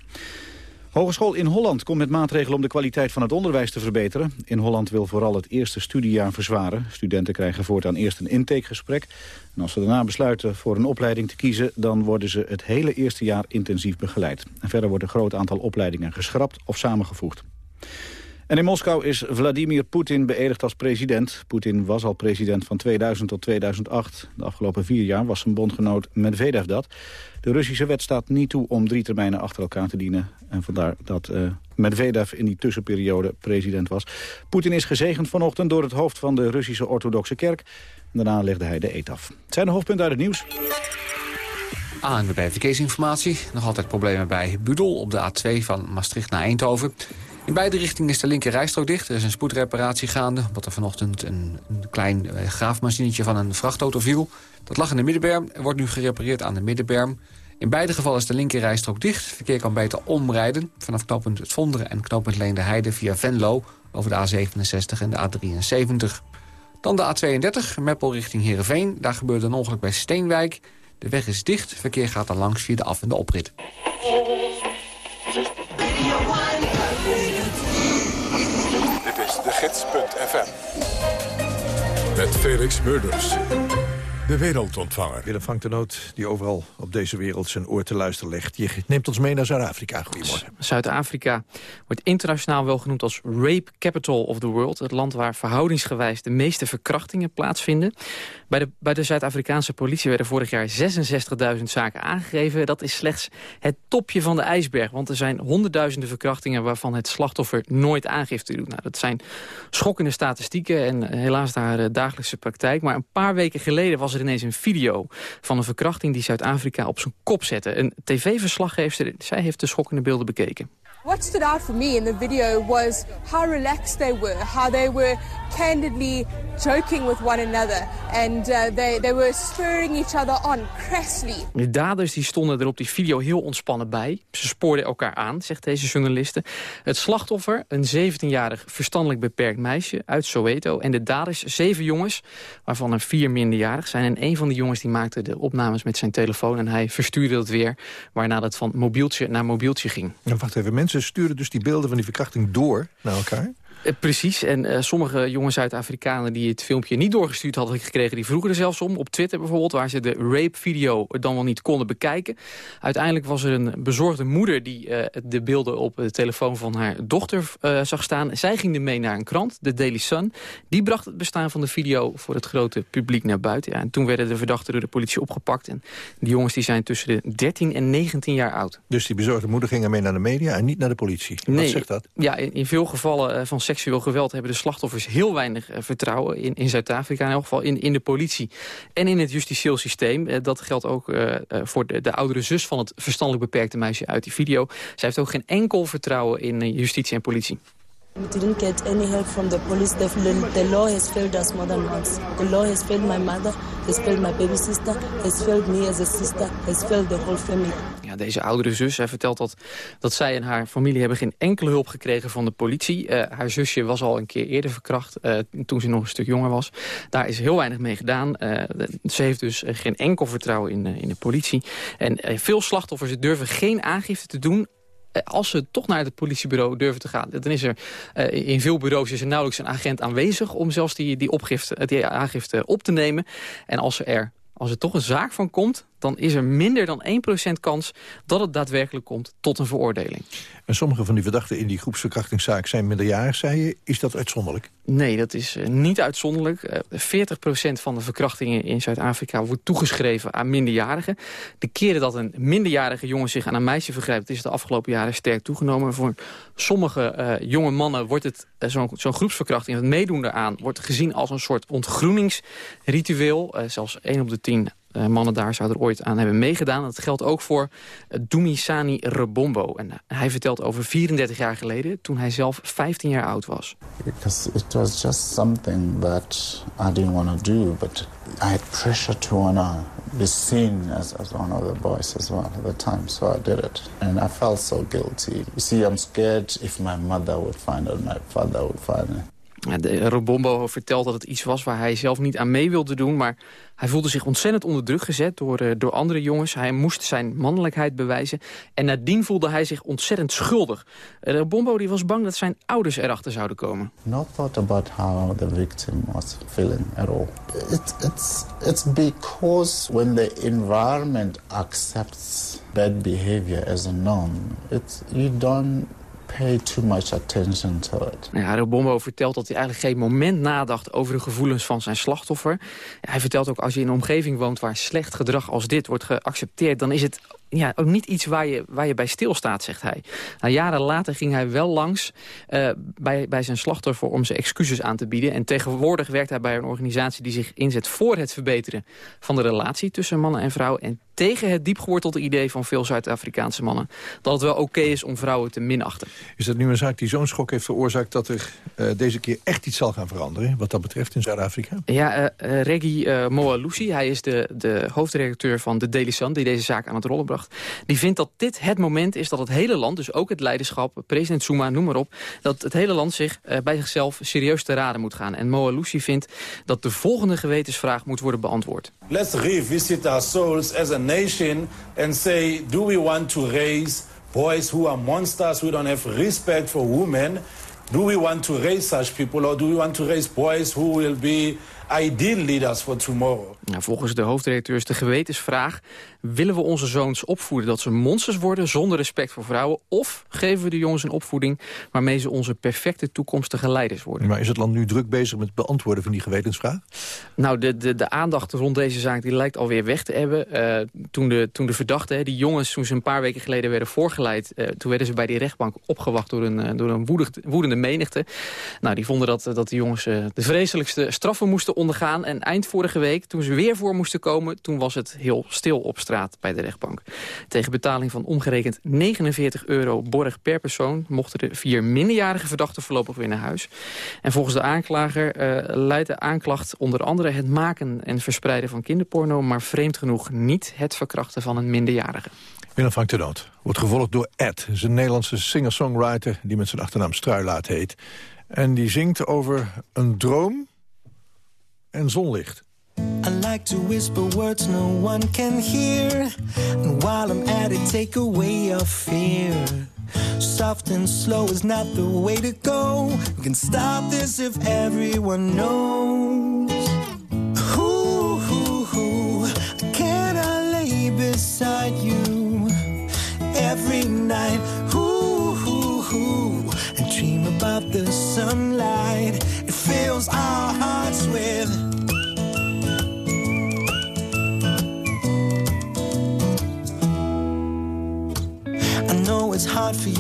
Hogeschool in Holland komt met maatregelen om de kwaliteit van het onderwijs te verbeteren. In Holland wil vooral het eerste studiejaar verzwaren. Studenten krijgen voortaan eerst een intakegesprek. En als ze daarna besluiten voor een opleiding te kiezen... dan worden ze het hele eerste jaar intensief begeleid. En verder wordt een groot aantal opleidingen geschrapt of samengevoegd. En in Moskou is Vladimir Poetin beëdigd als president. Poetin was al president van 2000 tot 2008. De afgelopen vier jaar was zijn bondgenoot Medvedev dat. De Russische wet staat niet toe om drie termijnen achter elkaar te dienen. En vandaar dat uh, Medvedev in die tussenperiode president was. Poetin is gezegend vanochtend door het hoofd van de Russische orthodoxe kerk. Daarna legde hij de eet af. Het zijn de hoofdpunten uit het nieuws. ANWB Verkeersinformatie. Nog altijd problemen bij Budel op de A2 van Maastricht naar Eindhoven. In beide richtingen is de linker rijstrook dicht. Er is een spoedreparatie gaande, omdat er vanochtend een, een klein eh, graafmachinetje van een vrachtauto viel. Dat lag in de middenberm en wordt nu gerepareerd aan de middenberm. In beide gevallen is de linker rijstrook dicht. Verkeer kan beter omrijden vanaf knooppunt Het Vonderen en knooppunt Leende Heide via Venlo over de A67 en de A73. Dan de A32, Meppel richting Heerenveen. Daar gebeurde een ongeluk bij Steenwijk. De weg is dicht, verkeer gaat er langs via de af- en de oprit. gids.fm. Met Felix Murders. De wereldontvanger. Willem vangt de noot die overal op deze wereld zijn oor te luisteren legt. Je neemt ons mee naar Zuid-Afrika. Goedemorgen. Zuid-Afrika wordt internationaal wel genoemd als Rape Capital of the World. Het land waar verhoudingsgewijs de meeste verkrachtingen plaatsvinden. Bij de, bij de Zuid-Afrikaanse politie werden vorig jaar 66.000 zaken aangegeven. Dat is slechts het topje van de ijsberg. Want er zijn honderdduizenden verkrachtingen waarvan het slachtoffer nooit aangifte doet. Nou, dat zijn schokkende statistieken en helaas daar de dagelijkse praktijk. Maar een paar weken geleden was er ineens een video van een verkrachting die Zuid-Afrika op zijn kop zette. Een tv-verslaggever, zij heeft de schokkende beelden bekeken. What stood out for me in the video was how relaxed they were, how they were candidly joking with one another and uh, they, they were spurring each other on crassly. De daders die stonden er op die video heel ontspannen bij. Ze spoorden elkaar aan, zegt deze journaliste. Het slachtoffer, een 17-jarig verstandelijk beperkt meisje uit Soweto. En de daders, zeven jongens, waarvan er vier minderjarig zijn. En een van die jongens die maakte de opnames met zijn telefoon en hij verstuurde het weer. Waarna dat van mobieltje naar mobieltje ging. En wacht even, mensen sturen dus die beelden van die verkrachting door naar elkaar? Eh, precies. En uh, sommige jonge Zuid-Afrikanen die het filmpje niet doorgestuurd hadden gekregen... die vroegen er zelfs om, op Twitter bijvoorbeeld... waar ze de rape-video dan wel niet konden bekijken. Uiteindelijk was er een bezorgde moeder... die uh, de beelden op de telefoon van haar dochter zag staan. Zij ging ermee naar een krant, de Daily Sun. Die bracht het bestaan van de video voor het grote publiek naar buiten. Ja, en toen werden de verdachten door de politie opgepakt. En die jongens die zijn tussen de 13 en 19 jaar oud. Dus die bezorgde moeder ging ermee naar de media en niet naar de politie? Nee, Wat zegt dat? Ja, in, in veel gevallen van seksueel geweld hebben de slachtoffers heel weinig eh, vertrouwen in, in Zuid-Afrika, in elk geval in, in de politie en in het justitieel systeem. Eh, dat geldt ook uh, voor de, de oudere zus van het verstandelijk beperkte meisje uit die video. Zij heeft ook geen enkel vertrouwen in justitie en politie. We didn't get any help from the police. The, the law has failed us more than once. The law has failed my mother, has failed my baby sister, has failed me as a sister, has failed the whole family. Ja, deze oudere zus, vertelt dat, dat zij en haar familie geen enkele hulp gekregen van de politie. Uh, haar zusje was al een keer eerder verkracht, uh, toen ze nog een stuk jonger was. Daar is heel weinig mee gedaan. Uh, ze heeft dus geen enkel vertrouwen in, in de politie. En veel slachtoffers durven geen aangifte te doen als ze toch naar het politiebureau durven te gaan... dan is er uh, in veel bureaus is er nauwelijks een agent aanwezig... om zelfs die, die, opgifte, die aangifte op te nemen. En als er, als er toch een zaak van komt dan is er minder dan 1% kans dat het daadwerkelijk komt tot een veroordeling. En sommige van die verdachten in die groepsverkrachtingszaak zijn minderjarig, zei je. Is dat uitzonderlijk? Nee, dat is uh, niet uitzonderlijk. Uh, 40% van de verkrachtingen in Zuid-Afrika wordt toegeschreven aan minderjarigen. De keren dat een minderjarige jongen zich aan een meisje vergrijpt... is de afgelopen jaren sterk toegenomen. Voor sommige uh, jonge mannen wordt het zo'n zo groepsverkrachting... het meedoen eraan wordt gezien als een soort ontgroeningsritueel. zelfs 1 op de 10 uh, mannen daar zouden er ooit aan hebben meegedaan. Dat geldt ook voor uh, Dumisani Rebombo. En uh, hij vertelt over 34 jaar geleden, toen hij zelf 15 jaar oud was. Because it was just something that I didn't want to do, but I had pressure to wanna be seen as, as one of the boys as well at the time, so I did it. And I felt so guilty. You see, I'm scared if my mother would find it, my father would find it. De Robombo vertelt dat het iets was waar hij zelf niet aan mee wilde doen... maar hij voelde zich ontzettend onder druk gezet door, uh, door andere jongens. Hij moest zijn mannelijkheid bewijzen. En nadien voelde hij zich ontzettend schuldig. Uh, Robombo die was bang dat zijn ouders erachter zouden komen. Not thought about how the victim was feeling at all. It, it's, it's because when the environment accepts bad behavior as a norm... It, you don't pay too much attention to it. Ja, Robombo vertelt dat hij eigenlijk geen moment nadacht over de gevoelens van zijn slachtoffer. Hij vertelt ook als je in een omgeving woont waar slecht gedrag als dit wordt geaccepteerd, dan is het ja, ook niet iets waar je, waar je bij stilstaat, zegt hij. Nou, jaren later ging hij wel langs uh, bij, bij zijn slachtoffer om zijn excuses aan te bieden. En tegenwoordig werkt hij bij een organisatie die zich inzet voor het verbeteren van de relatie tussen mannen en vrouwen. En tegen het diepgewortelde idee van veel Zuid-Afrikaanse mannen. Dat het wel oké is om vrouwen te minachten. Is dat nu een zaak die zo'n schok heeft veroorzaakt... dat er uh, deze keer echt iets zal gaan veranderen, wat dat betreft in Zuid-Afrika? Ja, uh, Reggie Moalusi, hij is de, de hoofdredacteur van de Daily Sun... die deze zaak aan het rollen bracht. Die vindt dat dit het moment is dat het hele land, dus ook het leiderschap... president Zuma, noem maar op, dat het hele land zich bij zichzelf serieus te raden moet gaan. En Moalusi vindt dat de volgende gewetensvraag moet worden beantwoord. Let's revisit our souls as a nation and say, do we want to raise boys who are monsters, who don't have respect for women? Do we want to raise such people or do we want to raise boys who will be ideal leaders for tomorrow? Nou, volgens de hoofdredacteur is de gewetensvraag... willen we onze zoons opvoeden dat ze monsters worden zonder respect voor vrouwen... of geven we de jongens een opvoeding waarmee ze onze perfecte toekomstige leiders worden? Maar is het land nu druk bezig met het beantwoorden van die gewetensvraag? Nou, de, de, de aandacht rond deze zaak die lijkt alweer weg te hebben. Uh, toen, de, toen de verdachten, die jongens, toen ze een paar weken geleden werden voorgeleid... Uh, toen werden ze bij die rechtbank opgewacht door een, uh, door een woedig, woedende menigte. Nou, die vonden dat, dat de jongens de vreselijkste straffen moesten ondergaan. En eind vorige week, toen ze weer voor moesten komen... toen was het heel stil op straat bij de rechtbank. Tegen betaling van omgerekend 49 euro borg per persoon... mochten de vier minderjarige verdachten voorlopig weer naar huis. En volgens de aanklager uh, leidt de aanklacht onder andere... het maken en verspreiden van kinderporno... maar vreemd genoeg niet het verkrachten van een minderjarige. Willem Frank de Dood wordt gevolgd door Ed. een Nederlandse singer-songwriter die met zijn achternaam Struilaat heet. En die zingt over een droom en zonlicht. Like to whisper words no one can hear. And while I'm at it, take away your fear. Soft and slow is not the way to go. We can stop this if everyone knows.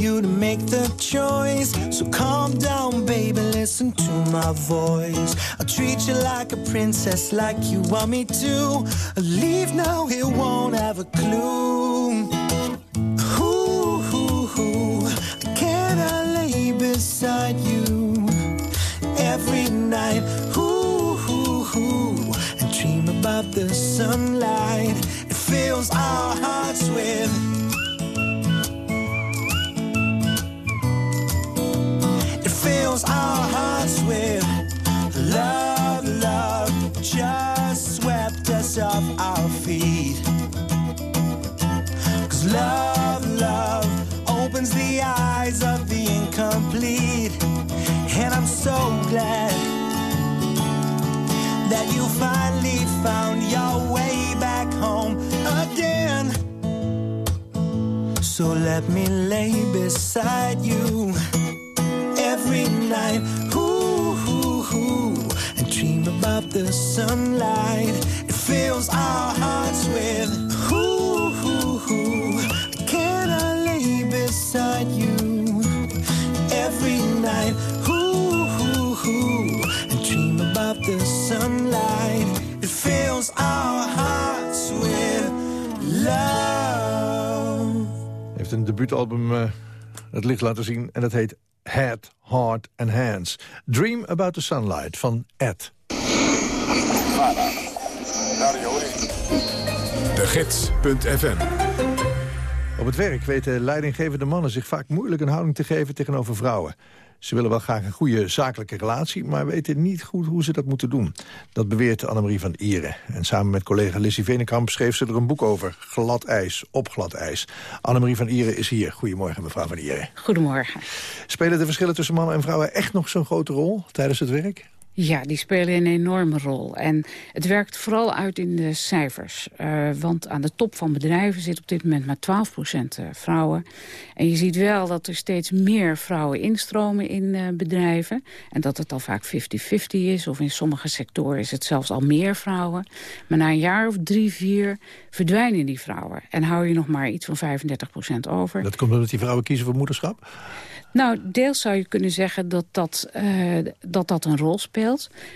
You to make the choice. So calm down, baby, listen to my voice. I'll treat you like a princess, like you want me to. Leave now, it won't have a clue. Ooh, ooh, ooh, can I lay beside you every night? Ooh, ooh, ooh, and dream about the sunlight. It fills our hearts with. Hearts with love, love. Just swept us off our feet. Cause love, love opens the eyes of the incomplete. And I'm so glad that you finally found your way back home again. So let me lay beside you every night. About the sunlight. It fills our hearts with. Ooh, ooh, ooh, can I lay beside you every night? Ooh, ooh, ooh, and dream about the sunlight. It fills our hearts with love. heeft een debuutalbum uh, het licht laten zien en dat heet Head, Heart and Hands. Dream About the Sunlight van Ed. De Gids.fm Op het werk weten leidinggevende mannen zich vaak moeilijk een houding te geven tegenover vrouwen. Ze willen wel graag een goede zakelijke relatie, maar weten niet goed hoe ze dat moeten doen. Dat beweert Annemarie van Ieren. En samen met collega Lissy Venenkamp schreef ze er een boek over. Glad ijs, op glad ijs. Annemarie van Ieren is hier. Goedemorgen, mevrouw van Ieren. Goedemorgen. Spelen de verschillen tussen mannen en vrouwen echt nog zo'n grote rol tijdens het werk? Ja, die spelen een enorme rol. En het werkt vooral uit in de cijfers. Uh, want aan de top van bedrijven zit op dit moment maar 12% vrouwen. En je ziet wel dat er steeds meer vrouwen instromen in uh, bedrijven. En dat het al vaak 50-50 is. Of in sommige sectoren is het zelfs al meer vrouwen. Maar na een jaar of drie, vier verdwijnen die vrouwen. En hou je nog maar iets van 35% over. Dat komt omdat die vrouwen kiezen voor moederschap? Nou, deels zou je kunnen zeggen dat dat, uh, dat dat een rol speelt.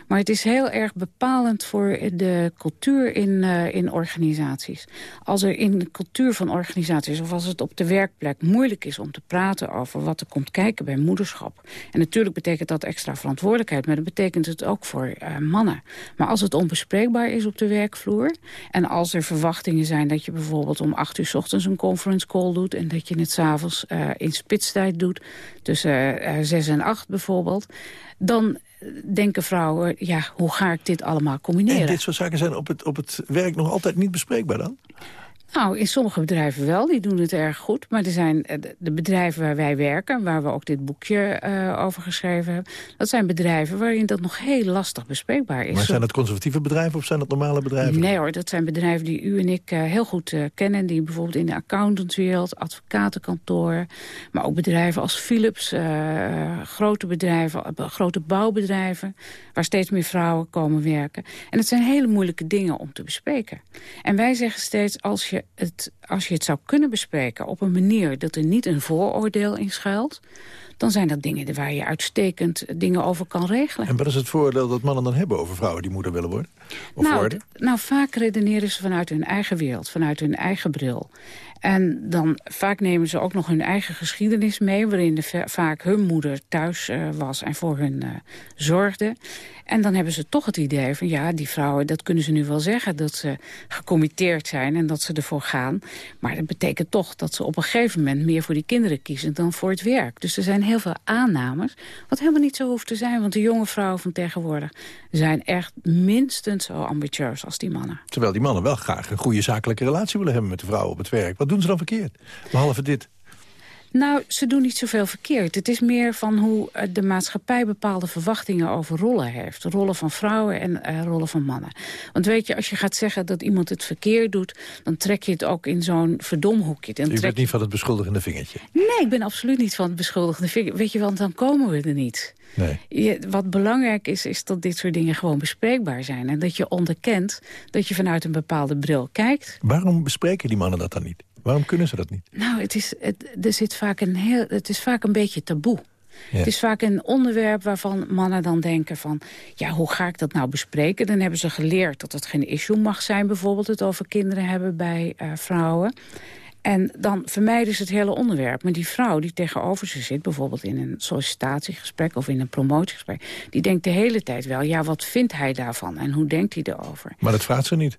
Maar het is heel erg bepalend voor de cultuur in, uh, in organisaties. Als er in de cultuur van organisaties of als het op de werkplek moeilijk is om te praten over wat er komt kijken bij moederschap. En natuurlijk betekent dat extra verantwoordelijkheid, maar dat betekent het ook voor uh, mannen. Maar als het onbespreekbaar is op de werkvloer en als er verwachtingen zijn dat je bijvoorbeeld om acht uur s ochtends een conference call doet en dat je het s'avonds in spitstijd doet tussen uh, zes en acht bijvoorbeeld... dan denken vrouwen, ja, hoe ga ik dit allemaal combineren? En dit soort zaken zijn op het, op het werk nog altijd niet bespreekbaar dan? Nou, in sommige bedrijven wel, die doen het erg goed. Maar er zijn de bedrijven waar wij werken, waar we ook dit boekje uh, over geschreven hebben... dat zijn bedrijven waarin dat nog heel lastig bespreekbaar is. Maar zijn dat conservatieve bedrijven of zijn dat normale bedrijven? Nee hoor, dat zijn bedrijven die u en ik uh, heel goed uh, kennen. Die bijvoorbeeld in de accountantswereld, advocatenkantoren... maar ook bedrijven als Philips, grote bedrijven, grote bouwbedrijven... waar steeds meer vrouwen komen werken. En het zijn hele moeilijke dingen om te bespreken. En wij zeggen steeds, als je het, als je het zou kunnen bespreken op een manier dat er niet een vooroordeel in schuilt, dan zijn dat dingen waar je uitstekend dingen over kan regelen. En wat is het vooroordeel dat mannen dan hebben over vrouwen die moeder willen worden? Of nou, worden? nou, vaak redeneren ze vanuit hun eigen wereld, vanuit hun eigen bril. En dan vaak nemen ze ook nog hun eigen geschiedenis mee... waarin de, vaak hun moeder thuis uh, was en voor hun uh, zorgde. En dan hebben ze toch het idee van... ja, die vrouwen, dat kunnen ze nu wel zeggen... dat ze gecommitteerd zijn en dat ze ervoor gaan. Maar dat betekent toch dat ze op een gegeven moment... meer voor die kinderen kiezen dan voor het werk. Dus er zijn heel veel aannames. Wat helemaal niet zo hoeft te zijn. Want de jonge vrouwen van tegenwoordig... zijn echt minstens zo ambitieus als die mannen. Terwijl die mannen wel graag een goede zakelijke relatie willen hebben... met de vrouwen op het werk. Wat doen ze dan verkeerd? Behalve dit. Nou, ze doen niet zoveel verkeerd. Het is meer van hoe eh, de maatschappij bepaalde verwachtingen over rollen heeft. Rollen van vrouwen en uh, rollen van mannen. Want weet je, als je gaat zeggen dat iemand het verkeerd doet... dan trek je het ook in zo'n verdomhoekje. Dan je bent niet van het beschuldigende vingertje? Nee, ik ben absoluut niet van het beschuldigende vingertje. Weet je, want dan komen we er niet. Nee. Je, wat belangrijk is, is dat dit soort dingen gewoon bespreekbaar zijn. En dat je onderkent dat je vanuit een bepaalde bril kijkt. Waarom bespreken die mannen dat dan niet? Waarom kunnen ze dat niet? Nou, het is, het, er zit vaak een heel, het is vaak een beetje taboe. Het is vaak een onderwerp waarvan mannen dan denken van... ja, hoe ga ik dat nou bespreken? Dan hebben ze geleerd dat het geen issue mag zijn... bijvoorbeeld het over kinderen hebben bij uh, vrouwen. En dan vermijden ze het hele onderwerp. Maar die vrouw die tegenover ze zit, bijvoorbeeld in een sollicitatiegesprek... of in een promotiegesprek, die denkt de hele tijd wel... ja, wat vindt hij daarvan en hoe denkt hij erover? Maar dat vraagt ze niet.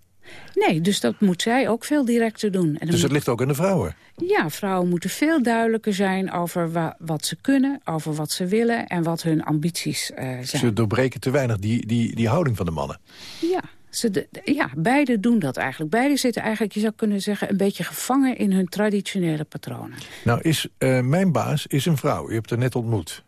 Nee, dus dat moet zij ook veel directer doen. En dus het ligt ook aan de vrouwen? Ja, vrouwen moeten veel duidelijker zijn over wa wat ze kunnen, over wat ze willen en wat hun ambities uh, zijn. Ze doorbreken te weinig die, die, die houding van de mannen. Ja, ze de, ja, beide doen dat eigenlijk. Beide zitten eigenlijk, je zou kunnen zeggen, een beetje gevangen in hun traditionele patronen. Nou, is, uh, mijn baas is een vrouw. U hebt haar net ontmoet.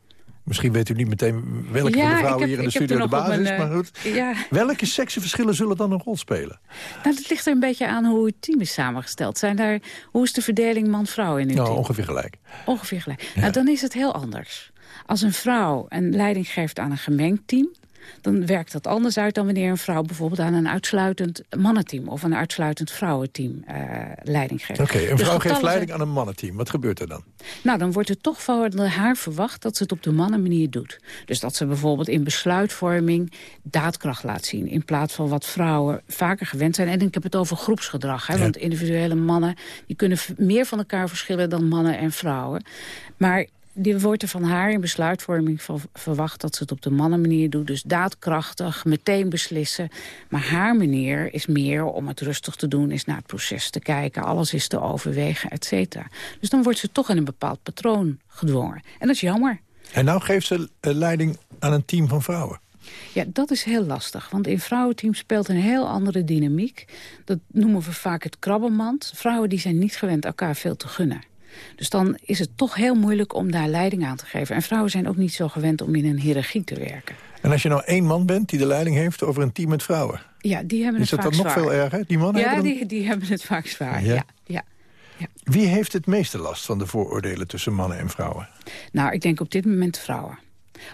Misschien weet u niet meteen welke van de vrouwen hier in de studio de baas is. Maar goed, ja. welke seksenverschillen zullen dan een rol spelen? Nou, dat ligt er een beetje aan hoe het team is samengesteld. Zijn daar, hoe is de verdeling man-vrouw in het nou, team? Ongeveer gelijk. Ongeveer gelijk. Nou, dan is het heel anders. Als een vrouw een leiding geeft aan een gemengd team dan werkt dat anders uit dan wanneer een vrouw bijvoorbeeld aan een uitsluitend mannenteam of een uitsluitend vrouwenteam uh, leiding geeft. Oké, okay, een vrouw geeft leiding aan een mannenteam. Wat gebeurt er dan? Nou, dan wordt er toch van haar verwacht dat ze het op de mannenmanier doet. Dus dat ze bijvoorbeeld in besluitvorming daadkracht laat zien. In plaats van wat vrouwen vaker gewend zijn. En ik heb het over groepsgedrag. Hè, ja. Want individuele mannen die kunnen meer van elkaar verschillen dan mannen en vrouwen. Maar die wordt er van haar in besluitvorming van verwacht dat ze het op de mannenmanier doet. Dus daadkrachtig, meteen beslissen. Maar haar manier is meer om het rustig te doen, is naar het proces te kijken. Alles is te overwegen, et cetera. Dus dan wordt ze toch in een bepaald patroon gedwongen. En dat is jammer. En nou geeft ze leiding aan een team van vrouwen. Ja, dat is heel lastig. Want in vrouwenteams speelt een heel andere dynamiek. Dat noemen we vaak het krabbenmand. Vrouwen die zijn niet gewend elkaar veel te gunnen. Dus dan is het toch heel moeilijk om daar leiding aan te geven. En vrouwen zijn ook niet zo gewend om in een hiërarchie te werken. En als je nou één man bent die de leiding heeft over een team met vrouwen... Ja, die hebben is het vaak zwaar. Is dat dan nog veel erger? Die mannen ja, hebben die, die hebben het vaak zwaar. Ja. Ja, ja. Wie heeft het meeste last van de vooroordelen tussen mannen en vrouwen? Nou, ik denk op dit moment vrouwen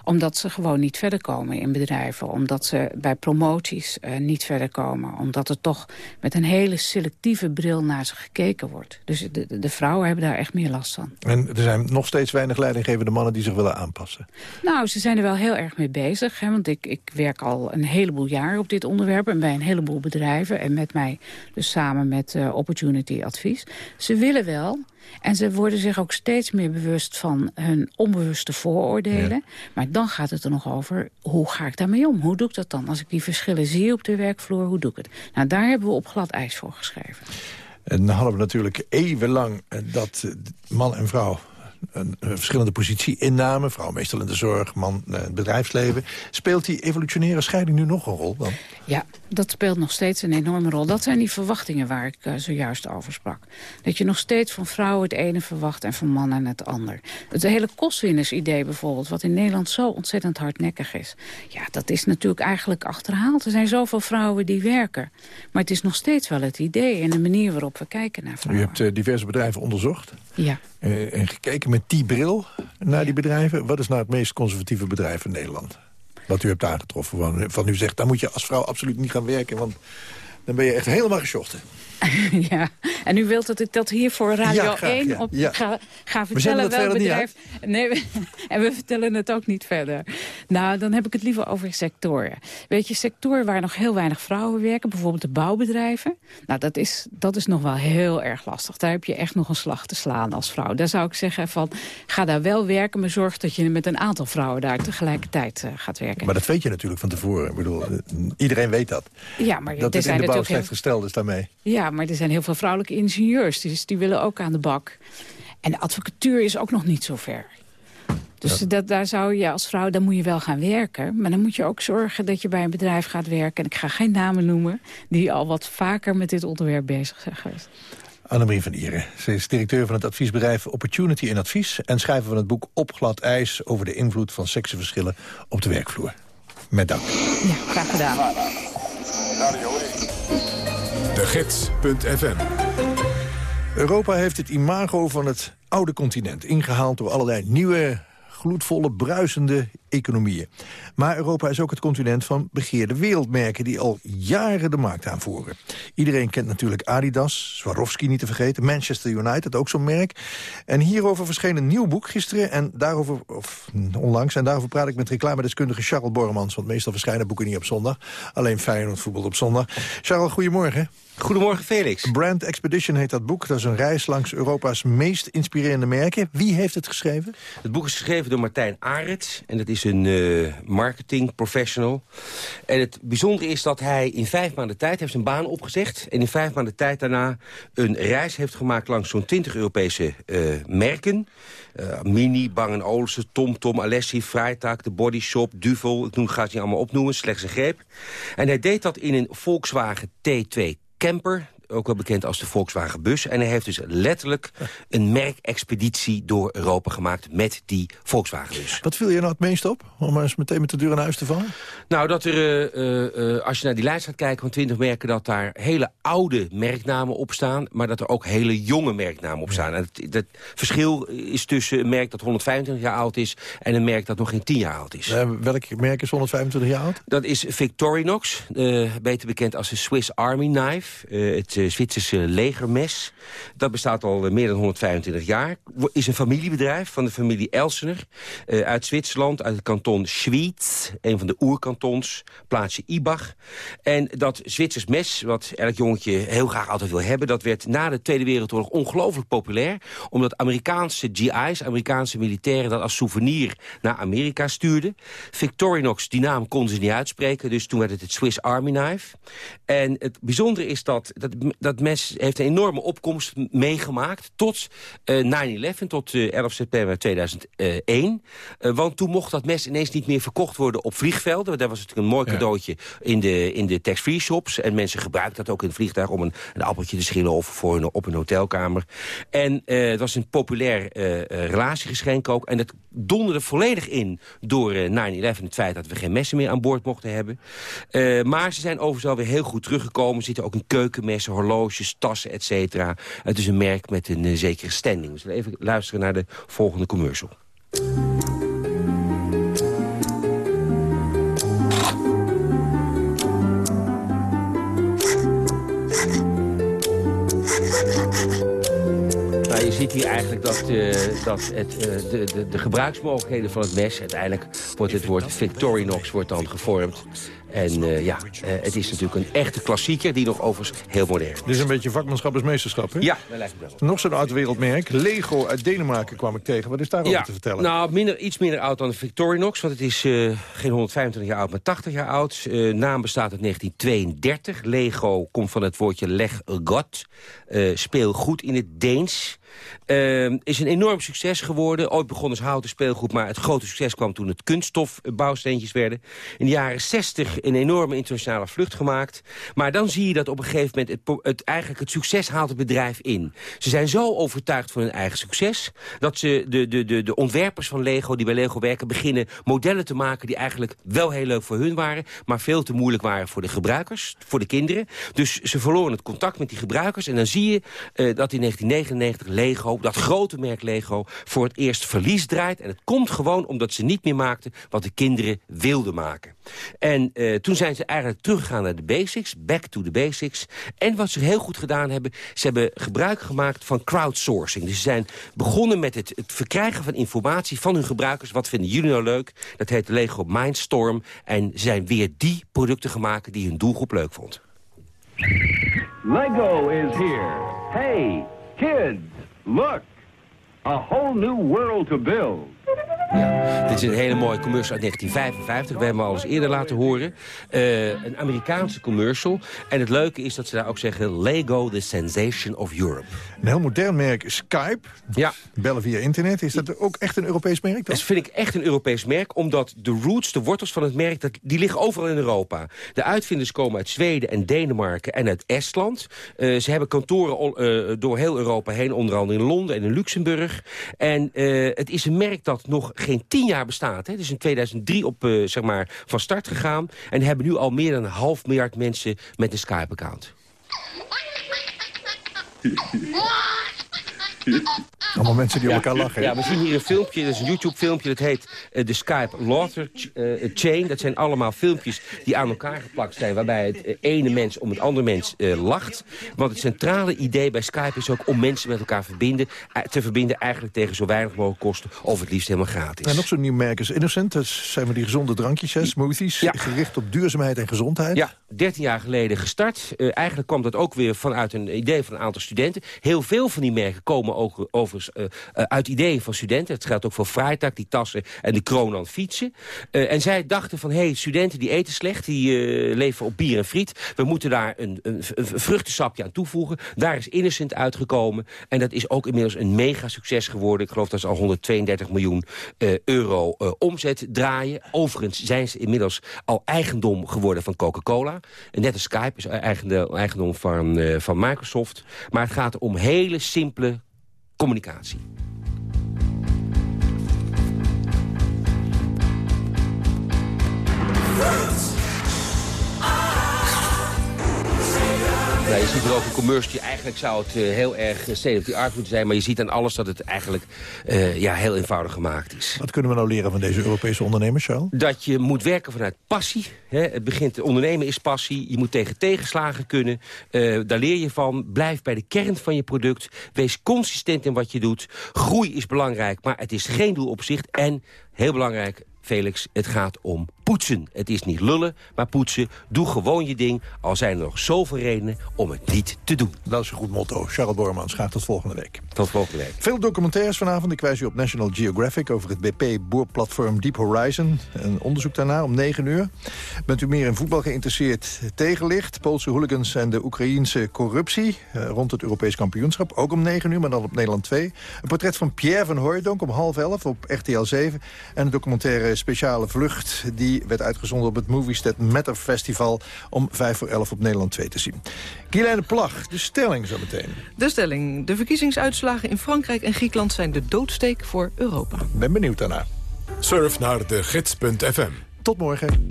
omdat ze gewoon niet verder komen in bedrijven. Omdat ze bij promoties uh, niet verder komen. Omdat er toch met een hele selectieve bril naar ze gekeken wordt. Dus de, de vrouwen hebben daar echt meer last van. En er zijn nog steeds weinig leidinggevende mannen die zich willen aanpassen. Nou, ze zijn er wel heel erg mee bezig. Hè, want ik, ik werk al een heleboel jaar op dit onderwerp. En bij een heleboel bedrijven. En met mij dus samen met uh, Opportunity Advies. Ze willen wel, en ze worden zich ook steeds meer bewust van hun onbewuste vooroordelen. Ja. Maar dan gaat het er nog over, hoe ga ik daarmee om? Hoe doe ik dat dan? Als ik die verschillen zie op de werkvloer, hoe doe ik het? Nou, daar hebben we op glad ijs voor geschreven. En dan hadden we natuurlijk eeuwenlang dat man en vrouw een, een verschillende positie innamen. Vrouw meestal in de zorg, man in het bedrijfsleven. Speelt die evolutionaire scheiding nu nog een rol dan? Ja, dat speelt nog steeds een enorme rol. Dat zijn die verwachtingen waar ik uh, zojuist over sprak. Dat je nog steeds van vrouwen het ene verwacht en van mannen het ander. Het hele kostwinnersidee bijvoorbeeld, wat in Nederland zo ontzettend hardnekkig is. Ja, dat is natuurlijk eigenlijk achterhaald. Er zijn zoveel vrouwen die werken. Maar het is nog steeds wel het idee en de manier waarop we kijken naar vrouwen. U hebt uh, diverse bedrijven onderzocht. Ja. Uh, en gekeken met die bril naar die bedrijven. Wat is nou het meest conservatieve bedrijf in Nederland? Wat u hebt aangetroffen. Van, van u zegt, daar moet je als vrouw absoluut niet gaan werken. Want dan ben je echt helemaal geschocht. ja, en u wilt dat ik dat hier voor Radio ja, graag, 1 ja. op Ja. ga, ga vertellen welk bedrijf... Nee, we, en we vertellen het ook niet verder. Nou, dan heb ik het liever over sectoren. Weet je, sectoren waar nog heel weinig vrouwen werken, bijvoorbeeld de bouwbedrijven. Nou, dat is, dat is nog wel heel erg lastig. Daar heb je echt nog een slag te slaan als vrouw. Daar zou ik zeggen van, ga daar wel werken, maar zorg dat je met een aantal vrouwen daar tegelijkertijd uh, gaat werken. Maar dat weet je natuurlijk van tevoren. Ik bedoel, eh, iedereen weet dat. Ja, maar dat er zijn in de bouw slecht heel- gesteld is daarmee. Ja, maar er zijn heel veel vrouwelijke ingenieurs, dus die willen ook aan de bak. En de advocatuur is ook nog niet zo ver. Dus dat, daar zou je als vrouw, dan moet je wel gaan werken. Maar dan moet je ook zorgen dat je bij een bedrijf gaat werken. En ik ga geen namen noemen, die al wat vaker met dit onderwerp bezig zijn geweest. Annemarie van Ieren. Ze is directeur van het adviesbedrijf Opportunity in Advies... en schrijver van het boek Op glad ijs... over de invloed van seksenverschillen op de werkvloer. Met dank. Ja, graag gedaan. De Gids.fm Europa heeft het imago van het oude continent ingehaald... door allerlei nieuwe gloedvolle, bruisende economieën. Maar Europa is ook het continent van begeerde wereldmerken... die al jaren de markt aanvoeren. Iedereen kent natuurlijk Adidas, Swarovski niet te vergeten... Manchester United, ook zo'n merk. En hierover verscheen een nieuw boek gisteren... en daarover, of onlangs, en daarover praat ik met reclamedeskundige Charles Bormans... want meestal verschijnen boeken niet op zondag. Alleen Feyenoord voetbal op zondag. Charles, goedemorgen. Goedemorgen, Felix. Brand Expedition heet dat boek. Dat is een reis langs Europa's meest inspirerende merken. Wie heeft het geschreven? Het boek is geschreven door Martijn Arets. En dat is een uh, marketing professional. En het bijzondere is dat hij in vijf maanden tijd heeft zijn baan opgezegd. En in vijf maanden tijd daarna een reis heeft gemaakt langs zo'n 20 Europese uh, merken. Uh, Mini, Bang Olufsen, TomTom, Alessi, Freitag, de Body Shop, Duvel. Ik noem, ga het niet allemaal opnoemen, slechts een greep. En hij deed dat in een Volkswagen T2 camper ook wel bekend als de Volkswagen Bus. En hij heeft dus letterlijk een merkexpeditie door Europa gemaakt met die Volkswagen Bus. Wat viel je nou het meest op? Om eens meteen met de deur naar huis te vallen? Nou, dat er, uh, uh, als je naar die lijst gaat kijken van 20 merken... dat daar hele oude merknamen op staan... maar dat er ook hele jonge merknamen op staan. En het, verschil is tussen een merk dat 125 jaar oud is... en een merk dat nog geen 10 jaar oud is. Uh, welk merk is 125 jaar oud? Dat is Victorinox, beter bekend als de Swiss Army Knife. het Zwitserse legermes. Dat bestaat al meer dan 125 jaar. Is een familiebedrijf van de familie Elsener. Uh, uit Zwitserland, uit het kanton Schwyz. Een van de oerkantons. Plaatsje Ibach. En dat Zwitsers mes, wat elk jongetje heel graag altijd wil hebben... dat werd na de Tweede Wereldoorlog ongelooflijk populair. Omdat Amerikaanse GI's, Amerikaanse militairen... dat als souvenir naar Amerika stuurden. Victorinox, die naam konden ze niet uitspreken. Dus toen werd het het Swiss Army Knife. En het bijzondere is dat, dat dat mes heeft een enorme opkomst meegemaakt tot uh, 9-11, tot uh, 11 september 2001. Uh, want toen mocht dat mes ineens niet meer verkocht worden op vliegvelden. Dat was natuurlijk een mooi cadeautje in de, in de tax-free shops. En mensen gebruikten dat ook in het vliegtuig om een, een appeltje te schillen of voor een, op een hotelkamer. En het was een populair relatiegeschenk ook. En dat donderde volledig in door 9-11 het feit dat we geen messen meer aan boord mochten hebben. maar ze zijn overigens alweer heel goed teruggekomen. Er zitten ook een keukenmessen, horloges, tassen, et cetera. Het is een merk met een uh, zekere standing. We zullen even luisteren naar de volgende commercial. Ziet hier eigenlijk dat, uh, dat het, uh, de, de, de gebruiksmogelijkheden van het mes... uiteindelijk wordt het woord Victorinox wordt dan gevormd. En uh, ja, uh, het is natuurlijk een echte klassieker die nog overigens heel modern is. Dit is een beetje vakmanschap is meesterschap, hè? Ja, dat lijkt me wel. Nog zo'n oud wereldmerk. Lego uit Denemarken kwam ik tegen. Wat is daarover ja, te vertellen? Nou, minder, iets minder oud dan de Victorinox. Want het is uh, geen 125 jaar oud, maar 80 jaar oud. naam bestaat uit 1932. Lego komt van het woordje leg god. speel goed in het Deens. Uh, is een enorm succes geworden. Ooit begon als houten speelgoed, maar het grote succes kwam toen het kunststofbouwsteentjes werden. In de jaren 60 een enorme internationale vlucht gemaakt. Maar dan zie je dat op een gegeven moment het, het, eigenlijk het succes haalt het bedrijf in. Ze zijn zo overtuigd van hun eigen succes, dat ze de, de, de, de ontwerpers van Lego, die bij Lego werken, beginnen modellen te maken die eigenlijk wel heel leuk voor hun waren, maar veel te moeilijk waren voor de gebruikers, voor de kinderen. Dus ze verloren het contact met die gebruikers en dan zie je uh, dat in 1999 Lego, dat grote merk Lego, voor het eerst verlies draait. En het komt gewoon omdat ze niet meer maakten wat de kinderen wilden maken. En uh, toen zijn ze eigenlijk teruggegaan naar de basics, back to the basics. En wat ze heel goed gedaan hebben, ze hebben gebruik gemaakt van crowdsourcing. Dus ze zijn begonnen met het, het verkrijgen van informatie van hun gebruikers. Wat vinden jullie nou leuk? Dat heet Lego Mindstorm. En ze zijn weer die producten gemaakt die hun doelgroep leuk vond. Lego is here. Hey, kids, look. A whole new world to build. Ja, dit is een hele mooie commercial uit 1955. We hebben hem al eens eerder laten horen. Uh, een Amerikaanse commercial. En het leuke is dat ze daar ook zeggen... Lego, the sensation of Europe. Een heel modern merk, Skype. Ja. Bellen via internet. Is dat ook echt een Europees merk dan? Dat vind ik echt een Europees merk. Omdat de roots, de wortels van het merk, dat, die liggen overal in Europa. De uitvinders komen uit Zweden en Denemarken en uit Estland. Uh, ze hebben kantoren uh, door heel Europa heen. Onder andere in Londen en in Luxemburg. En het is een merk dat nog geen tien jaar bestaat. Het is in 2003 op, zeg maar, van start gegaan. En hebben nu al meer dan een half miljard mensen met een Skype-account. Allemaal mensen die op elkaar lachen. Ja, we zien hier een filmpje, dat is een YouTube-filmpje. Dat heet uh, de Skype Laughter uh, Chain. Dat zijn allemaal filmpjes die aan elkaar geplakt zijn... waarbij het uh, ene mens om het andere mens lacht. Want het centrale idee bij Skype is ook om mensen met elkaar verbinden, te verbinden... eigenlijk tegen zo weinig mogelijk kosten of het liefst helemaal gratis. En nog zo'n nieuw merk is Innocent. Dat zijn we die gezonde drankjes, hè, smoothies. Ja. Gericht op duurzaamheid en gezondheid. Ja, 13 jaar geleden gestart. eigenlijk kwam dat ook weer vanuit een idee van een aantal studenten. Heel veel van die merken komen ook overigens uh, uh, uit ideeën van studenten. Het geldt ook voor Freitag, die tassen en de Kronan fietsen. En zij dachten van, hé, hey, studenten die eten slecht, die leven op bier en friet. We moeten daar een, een, een, vruchtensapje aan toevoegen. Daar is Innocent uitgekomen. En dat is ook inmiddels een mega succes geworden. Ik geloof dat ze al 132 miljoen euro omzet draaien. Overigens zijn ze inmiddels al eigendom geworden van Coca-Cola. Net als Skype is eigendom, eigendom van, van Microsoft. Maar het gaat om hele simpele communicatie. Nou, je ziet er ook een commercial. Eigenlijk zou het uh, heel erg state of the art moeten zijn. Maar je ziet aan alles dat het eigenlijk uh, ja, heel eenvoudig gemaakt is. Wat kunnen we nou leren van deze Europese ondernemers, Charles? Dat je moet werken vanuit passie. Hè. Het begint, ondernemen is passie. Je moet tegen tegenslagen kunnen. Uh, daar leer je van. Blijf bij de kern van je product. Wees consistent in wat je doet. Groei is belangrijk, maar het is geen doel op zich. En, heel belangrijk, Felix, het gaat om poetsen. Het is niet lullen, maar poetsen. Doe gewoon je ding, al zijn er nog zoveel redenen om het niet te doen. Dat is een goed motto. Charles Bormans, graag tot volgende week. Tot volgende week. Veel documentaires vanavond. Ik wijs u op National Geographic over het BP-boorplatform Deep Horizon. Een onderzoek daarna om 9 uur. Bent u meer in voetbal geïnteresseerd? Tegenlicht, Poolse hooligans en de Oekraïense corruptie... Eh, rond het Europees kampioenschap, ook om 9 uur, maar dan op Nederland 2. Een portret van Pierre van Hooijdonk om half 11 op RTL 7. En een documentaire Speciale Vlucht... die werd uitgezonden op het Movies That Matter Festival... om 5 voor 11 op Nederland 2 te zien. De Plag, de stelling zo meteen. De stelling. De verkiezingsuitslagen in Frankrijk en Griekenland... zijn de doodsteek voor Europa. Ben benieuwd daarna. Surf naar de gids.fm. Tot morgen.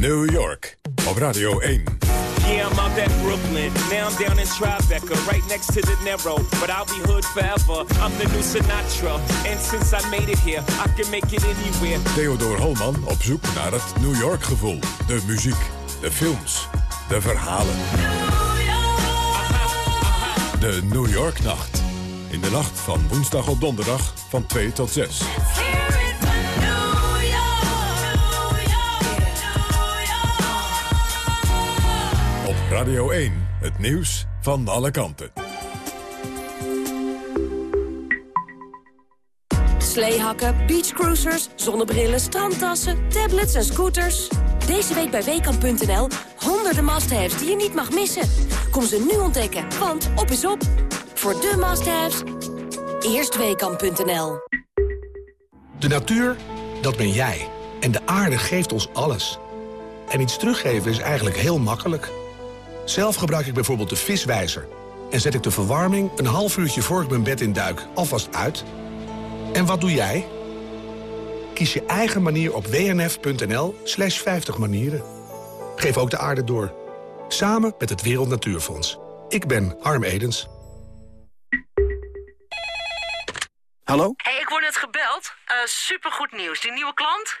New York, op Radio 1. Yeah, I'm out at Brooklyn. Now I'm down in Tribeca, right next to the Narrow. But I'll be hood forever. I'm the new Sinatra. And since I made it here, I can make it anywhere. Theodor Holman op zoek naar het New York gevoel. De muziek, de films, de verhalen. De New York Nacht. In de nacht van woensdag op donderdag van 2 tot 6. Radio 1, het nieuws van alle kanten. Sleehakken, beachcruisers, zonnebrillen, strandtassen, tablets en scooters. Deze week bij Weekamp.nl honderden must-haves die je niet mag missen. Kom ze nu ontdekken, want op is op. Voor de must-haves, eerst Weekamp.nl. De natuur, dat ben jij. En de aarde geeft ons alles. En iets teruggeven is eigenlijk heel makkelijk. Zelf gebruik ik bijvoorbeeld de viswijzer. En zet ik de verwarming een half uurtje voor ik mijn bed in duik alvast uit. En wat doe jij? Kies je eigen manier op wnf.nl slash 50 manieren. Geef ook de aarde door. Samen met het Wereld Natuurfonds. Ik ben Harm Edens. Hallo? hey, ik word net gebeld. Uh, supergoed nieuws. Die nieuwe klant?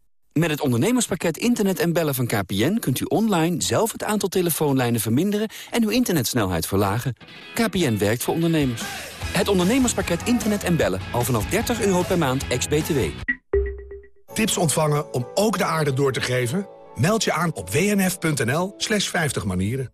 Met het ondernemerspakket Internet en Bellen van KPN... kunt u online zelf het aantal telefoonlijnen verminderen... en uw internetsnelheid verlagen. KPN werkt voor ondernemers. Het ondernemerspakket Internet en Bellen. Al vanaf 30 euro per maand, ex-BTW. Tips ontvangen om ook de aarde door te geven? Meld je aan op wnf.nl slash 50 manieren.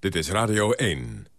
Dit is Radio 1.